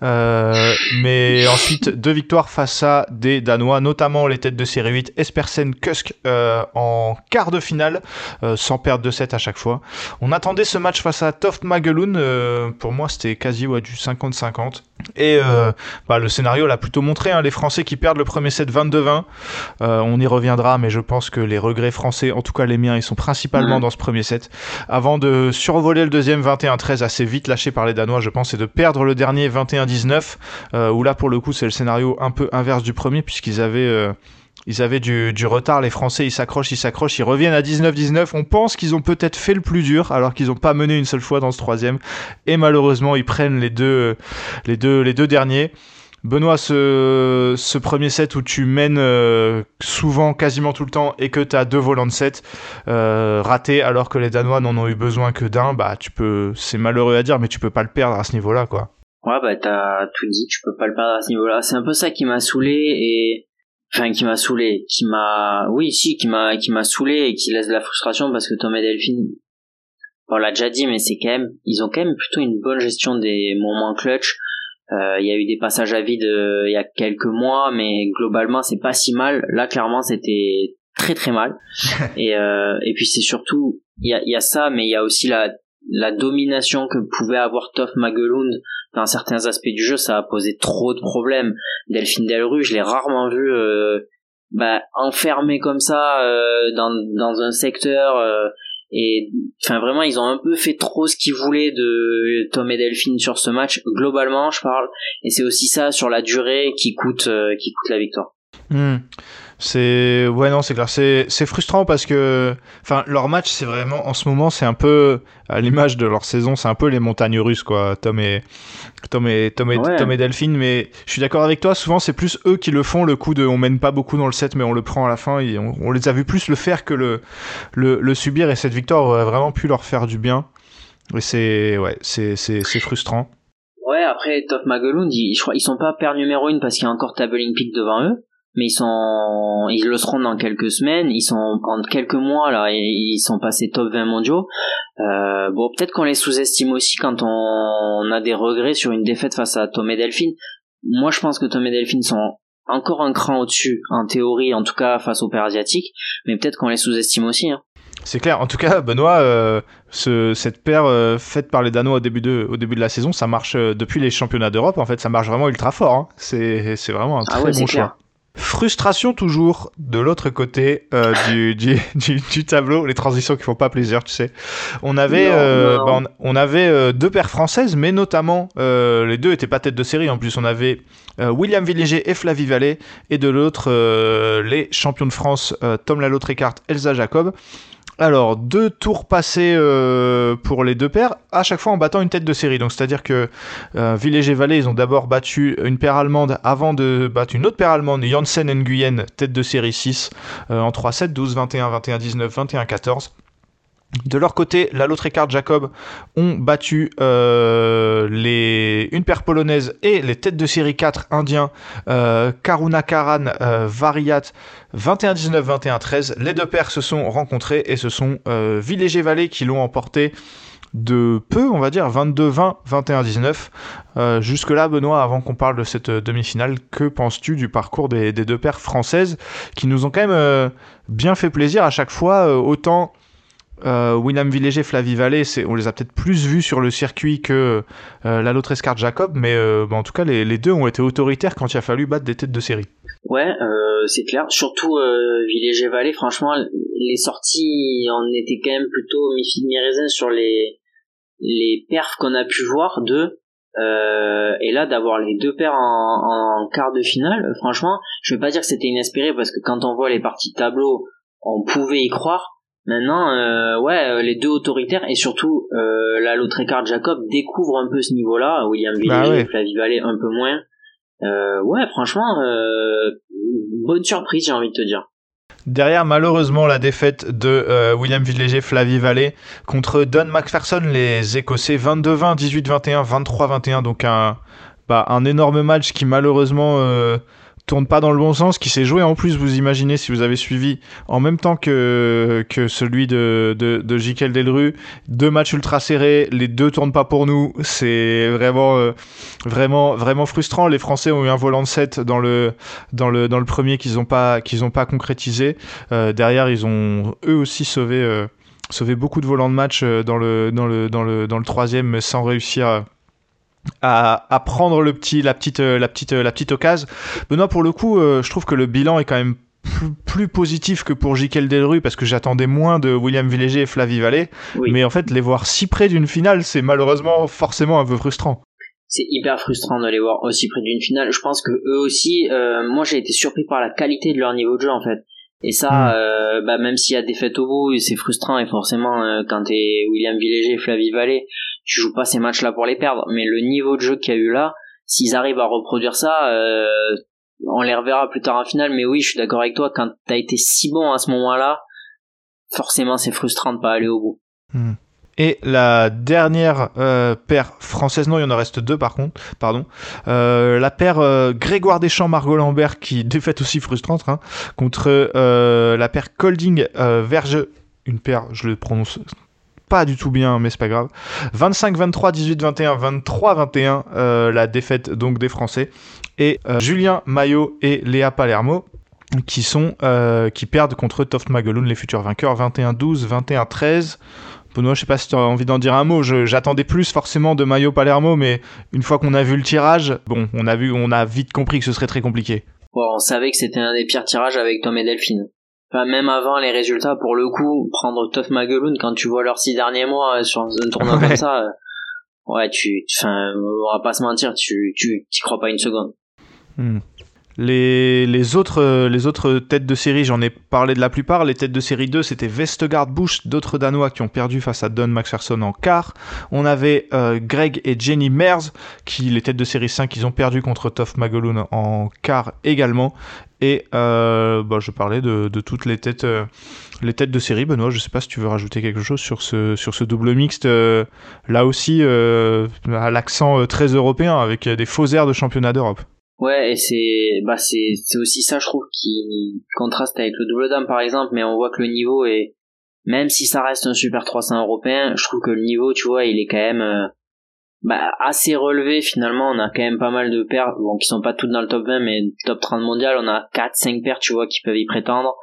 Euh, mais ensuite, deux victoires face à des Danois, notamment les têtes de série 8, Espersen, Kusk euh, en quart de finale, euh, sans perdre de 7 à chaque fois. On attendait ce match face à Toft Mageloon, euh, pour moi c'était quasi ouais, du 50-50. Et euh, bah, le scénario l'a plutôt montré, hein, les Français qui perdent le premier set 22-20. Euh, on y reviendra, mais je pense que les regrets français, en tout cas les miens, ils sont principalement dans ce premier Avant de survoler le deuxième 21-13 assez vite lâché par les Danois, je pense, et de perdre le dernier 21-19, euh, où là pour le coup c'est le scénario un peu inverse du premier, puisqu'ils avaient... euh, du, retard, les Français, ils s'accrochent, ils s'accrochent, ils reviennent à 19-19. On pense qu'ils ont peut-être fait le plus dur, alors qu'ils n'ont pas mené une seule fois dans ce troisième. Et malheureusement, ils prennent les deux derniers. Benoît, ce, premier set où tu mènes euh, souvent, quasiment tout le temps, et que tu as deux volants de set euh, ratés, alors que les Danois n'en ont eu besoin que d'un, bah tu peux, c'est malheureux à dire, mais tu peux pas le perdre à ce niveau-là, quoi. Ouais, bah t'as tout dit, tu peux pas le perdre à ce niveau-là. C'est un peu ça qui m'a saoulé et enfin qui m'a saoulé, qui m'a oui si qui m'a qui m'a saoulé et qui laisse de la frustration parce que Tom et Delphine on l'a déjà dit mais c'est quand même ils ont quand même plutôt une bonne gestion des moments clutch. Euh, Il y a eu des passages à vide euh, il y a quelques mois mais globalement c'est pas si mal. Là clairement c'était très très mal et euh, et puis c'est surtout il y a il y a ça mais il y a aussi la la domination que pouvait avoir Toff Magelund dans certains aspects du jeu, ça a posé trop de problèmes. Delphine Delru, je l'ai rarement vu euh, bah, enfermé comme ça euh, dans, dans un secteur. euh, et enfin vraiment, ils ont un peu fait trop ce qu'ils voulaient de Tom et Delphine sur ce match. Globalement, je parle. Et c'est aussi ça sur la durée qui coûte euh, qui coûte la victoire. Hmm. C'est ouais non c'est clair. C'est c'est frustrant parce que enfin leur match c'est vraiment en ce moment c'est un peu à l'image de leur saison c'est un peu les montagnes russes quoi. Tom et Tom et Tom et, Ouais. Tom et Delphine mais je suis d'accord avec toi. Souvent c'est plus eux qui le font le coup de on mène pas beaucoup dans le set mais on le prend à la fin et on, on les a vu plus le faire que le le, le subir. Et cette victoire aurait vraiment pu leur faire du bien. Et c'est ouais c'est c'est c'est frustrant. Ouais, après Top Magelund, ils, je crois ils sont pas paire numéro une parce qu'il y a encore Tabling Peak devant eux, mais ils sont ils le seront dans quelques semaines, ils sont en quelques mois là, ils sont passés top 20 mondiaux. Euh, bon, peut-être qu'on les sous-estime aussi quand on, a des regrets sur une défaite face à Tom et Delphine. Moi, je pense que Tom et Delphine sont encore un cran au-dessus, en théorie, en tout cas face aux paires asiatiques, mais peut-être qu'on les sous-estime aussi. Hein. C'est clair. En tout cas, Benoît, euh, ce, cette paire euh, faite par les Danois au début de, au début de la saison, ça marche depuis les championnats d'Europe. En fait, ça marche vraiment ultra fort. Hein. C'est, vraiment un Ah très ouais, bon choix. clair. Frustration toujours de l'autre côté euh, du, du, du, du tableau, les transitions qui font pas plaisir, tu sais. On avait, Non, euh, non. bah, on, on avait euh, deux paires françaises, mais notamment les deux étaient pas tête de série. En plus, on avait William Villéger et Flavie Vallée, et de l'autre les champions de France Tom Lalotte-Ricard, Elsa Jacob. Alors, deux tours passés euh, pour les deux paires, à chaque fois en battant une tête de série. Donc, c'est-à-dire que euh, Villéger Vallée, ils ont d'abord battu une paire allemande avant de battre une autre paire allemande, Janssen Nguyen, tête de série 6, euh, en 3-7, 12-21, 21-19, 21-14. De leur côté, la Ricard Jacob ont battu euh, les, une paire polonaise et les têtes de série 4 indiens, euh, Karuna Karan, euh, Variat, 21-19, 21-13. Les deux paires se sont rencontrées et ce sont euh, Villéger Vallée qui l'ont emporté de peu, on va dire, 22-20, 21-19. Euh, Jusque-là, Benoît, avant qu'on parle de cette demi-finale, que penses-tu du parcours des, des deux paires françaises qui nous ont quand même bien fait plaisir à chaque fois, autant euh, William Villéger, Flavie Vallée, on les a peut-être plus vus sur le circuit que euh, la Escart Jacob, mais euh, bah, en tout cas, les, les deux ont été autoritaires quand il a fallu battre des têtes de série. Ouais, euh, c'est clair. Surtout euh, Villéger Vallée, franchement, les sorties, on était quand même plutôt mi-figue mi-raisin sur les les perfs qu'on a pu voir d'eux. Et là, d'avoir les deux paires en, quart de finale, franchement, je vais pas dire que c'était inespéré parce que quand on voit les parties de tableau, on pouvait y croire. Maintenant, euh, ouais, euh, les deux autoritaires et surtout euh, la Lautrec-Card Jacob découvre un peu ce niveau-là. William Villéger Bah ouais. et Flavie Vallée un peu moins. Euh, ouais, franchement, euh, bonne surprise, j'ai envie de te dire. Derrière, malheureusement, la défaite de euh, William Villéger, Flavie Vallée contre Don McPherson, les Écossais, 22-20, 18-21, 23-21, donc un, bah, un énorme match qui malheureusement tourne pas dans le bon sens, qui s'est joué en plus, vous imaginez, si vous avez suivi, en même temps que, que celui de, de, de Delru, deux matchs ultra serrés, les deux tournent pas pour nous, c'est vraiment, euh, vraiment, vraiment frustrant. Les Français ont eu un volant de 7 dans le, dans le, dans le premier qu'ils ont pas, qu'ils ont pas concrétisé. Euh, derrière, ils ont eux aussi sauvé, euh, sauvé beaucoup de volants de match euh, dans le, dans le, dans le, dans le troisième, mais sans réussir à, à prendre le petit, la petite, euh, la petite, euh, la petite occasion. Benoît, pour le coup, euh, je trouve que le bilan est quand même plus, plus positif que pour Jikel Delru parce que j'attendais moins de William Villéger et Flavie Vallée. Oui. Mais en fait, les voir si près d'une finale, c'est malheureusement forcément un peu frustrant. c'est hyper frustrant de les voir aussi près d'une finale. Je pense que eux aussi, euh, moi j'ai été surpris par la qualité de leur niveau de jeu en fait. Et ça, Mm. euh, bah, même s'il y a des fêtes au bout, c'est frustrant et forcément euh, quand t'es William Villéger et Flavie Vallée, tu joues pas ces matchs-là pour les perdre. Mais le niveau de jeu qu'il y a eu là, s'ils arrivent à reproduire ça, euh, on les reverra plus tard en finale. Mais oui, je suis d'accord avec toi. Quand t'as été si bon à ce moment-là, forcément c'est frustrant de pas aller au bout. Et la dernière euh, paire française, non, il y en reste deux par contre, pardon. Euh, la paire Grégoire Deschamps, Margot Lambert, qui défaite aussi frustrante, hein, contre la paire Colding euh, Verge, une paire, je le prononce pas du tout bien, mais c'est pas grave. 25-23, 18-21, 23-21, euh, la défaite donc des Français. Et euh, Julien Maillot et Léa Palermo qui sont euh, qui perdent contre Toft Magueloun, les futurs vainqueurs, 21-12, 21-13. Benoît, je sais pas si tu as envie d'en dire un mot. J'attendais plus forcément de Maillot Palermo, mais une fois qu'on a vu le tirage, bon, on a vu, on a vite compris que ce serait très compliqué. Bon, on savait que c'était un des pires tirages avec Tom et Delphine. Enfin, même avant les résultats, pour le coup, prendre Toff Magueloun quand tu vois leurs six derniers mois euh, sur un tournoi Ouais. comme ça, euh, ouais, tu, enfin, on va pas se mentir, tu, tu, t'y crois pas une seconde. Hmm. Les, autres, têtes de série, j'en ai parlé de la plupart. Les têtes de série 2, c'était Vestergaard Bush, d'autres Danois qui ont perdu face à Don McPherson en quart. On avait euh, Greg et Jenny Mers, qui, les têtes de série 5, ils ont perdu contre Toff Magaloon en quart également. Et euh, bah, je parlais de, toutes les têtes, euh, les têtes de série. Benoît, je sais pas si tu veux rajouter quelque chose sur ce, double mixte. là aussi, à l'accent très européen, avec des faux airs de championnat d'Europe. Ouais, et c'est, bah, c'est, c'est aussi ça, je trouve, qui contraste avec le double dame, par exemple, mais on voit que le niveau est, même si ça reste un super 300 européen, je trouve que le niveau, tu vois, il est quand même, euh, bah, assez relevé, finalement, on a quand même pas mal de paires, bon, qui sont pas toutes dans le top 20, mais top 30 mondial, on a 4, 5 paires, tu vois, qui peuvent y prétendre,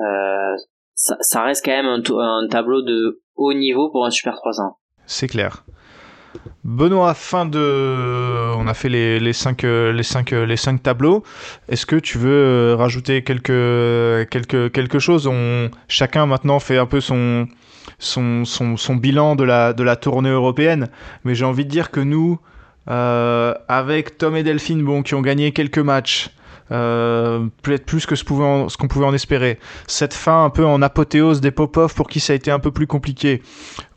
euh, ça, ça reste quand même un, un tableau de haut niveau pour un super 300. C'est clair. Benoît, fin de. On a fait les, les, cinq, euh, les, cinq, euh, les cinq tableaux. Est-ce que tu veux euh, rajouter quelque, quelque, quelque chose? Chacun maintenant fait un peu son, son, son, bilan de la, de la tournée européenne. Mais j'ai envie de dire que nous, avec Tom et Delphine, bon, qui ont gagné quelques matchs, peut-être plus que ce, pouvait qu'on pouvait en espérer. Cette fin un peu en apothéose des Popov pour qui ça a été un peu plus compliqué.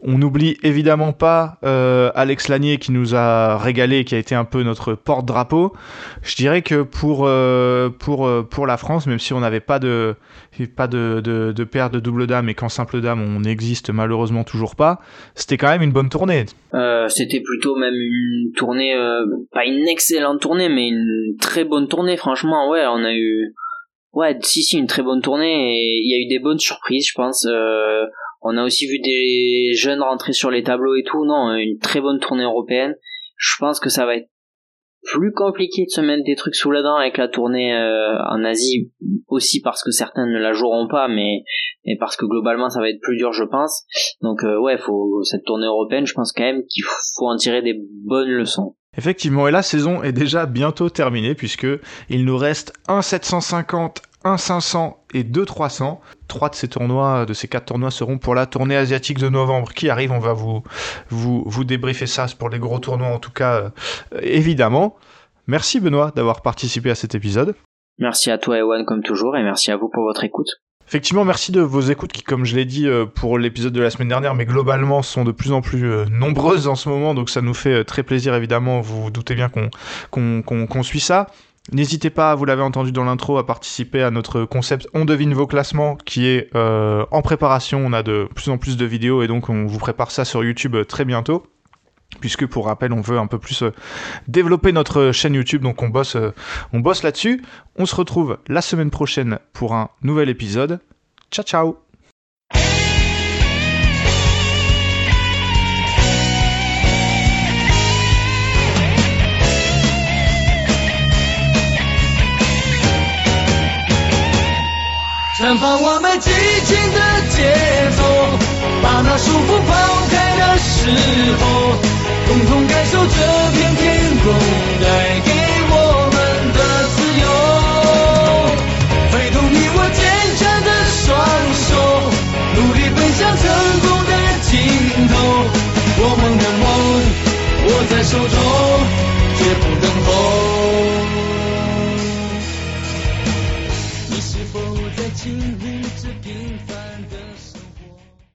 On n'oublie évidemment pas euh, Alex Lanier qui nous a régalé, qui a été un peu notre porte-drapeau. Je dirais que pour, euh, pour, euh, pour la France, même si on n'avait pas de, pas de, de, de paire de double dame et qu'en simple dame on n'existe malheureusement toujours pas, c'était quand même une bonne tournée. Euh, c'était plutôt même une tournée, euh, pas une excellente tournée, mais une très bonne tournée. Franchement, ouais, on a eu, ouais, si si, une très bonne tournée. Et il y a eu des bonnes surprises, je pense. Euh, on a aussi vu des jeunes rentrer sur les tableaux et tout. Non, une très bonne tournée européenne. Je pense que ça va être plus compliqué de se mettre des trucs sous la dent avec la tournée euh, en Asie aussi parce que certains ne la joueront pas, mais parce que globalement ça va être plus dur, je pense. Donc euh, ouais, faut cette tournée européenne, je pense quand même qu'il faut en tirer des bonnes leçons. Effectivement, et la saison est déjà bientôt terminée puisque il nous reste un 750, un 500 et deux 300. Trois de ces tournois, de ces quatre tournois seront pour la tournée asiatique de novembre qui arrive. On va vous vous vous débriefer ça pour les gros tournois en tout cas euh, évidemment. Merci Benoît d'avoir participé à cet épisode. Merci à toi Ewan comme toujours et merci à vous pour votre écoute. Effectivement, merci de vos écoutes qui, comme je l'ai dit euh, pour l'épisode de la semaine dernière, mais globalement sont de plus en plus euh, nombreuses en ce moment, donc ça nous fait très plaisir évidemment. Vous vous doutez bien qu'on qu'on qu'on qu'on suit ça. N'hésitez pas, vous l'avez entendu dans l'intro, à participer à notre concept On devine vos classements qui est euh, en préparation. On a de plus en plus de vidéos et donc on vous prépare ça sur YouTube euh, très bientôt. puisque pour rappel, on veut un peu plus euh, développer notre chaîne YouTube, donc on bosse, on bosse là-dessus. On se retrouve la semaine prochaine pour un nouvel épisode. Ciao ciao 绽放我们激情的节奏，把那束缚抛开的时候，共同感受这片天空带给我们的自由。挥动你我坚强的双手，努力奔向成功的尽头。我们的梦握在手中，绝不等候。to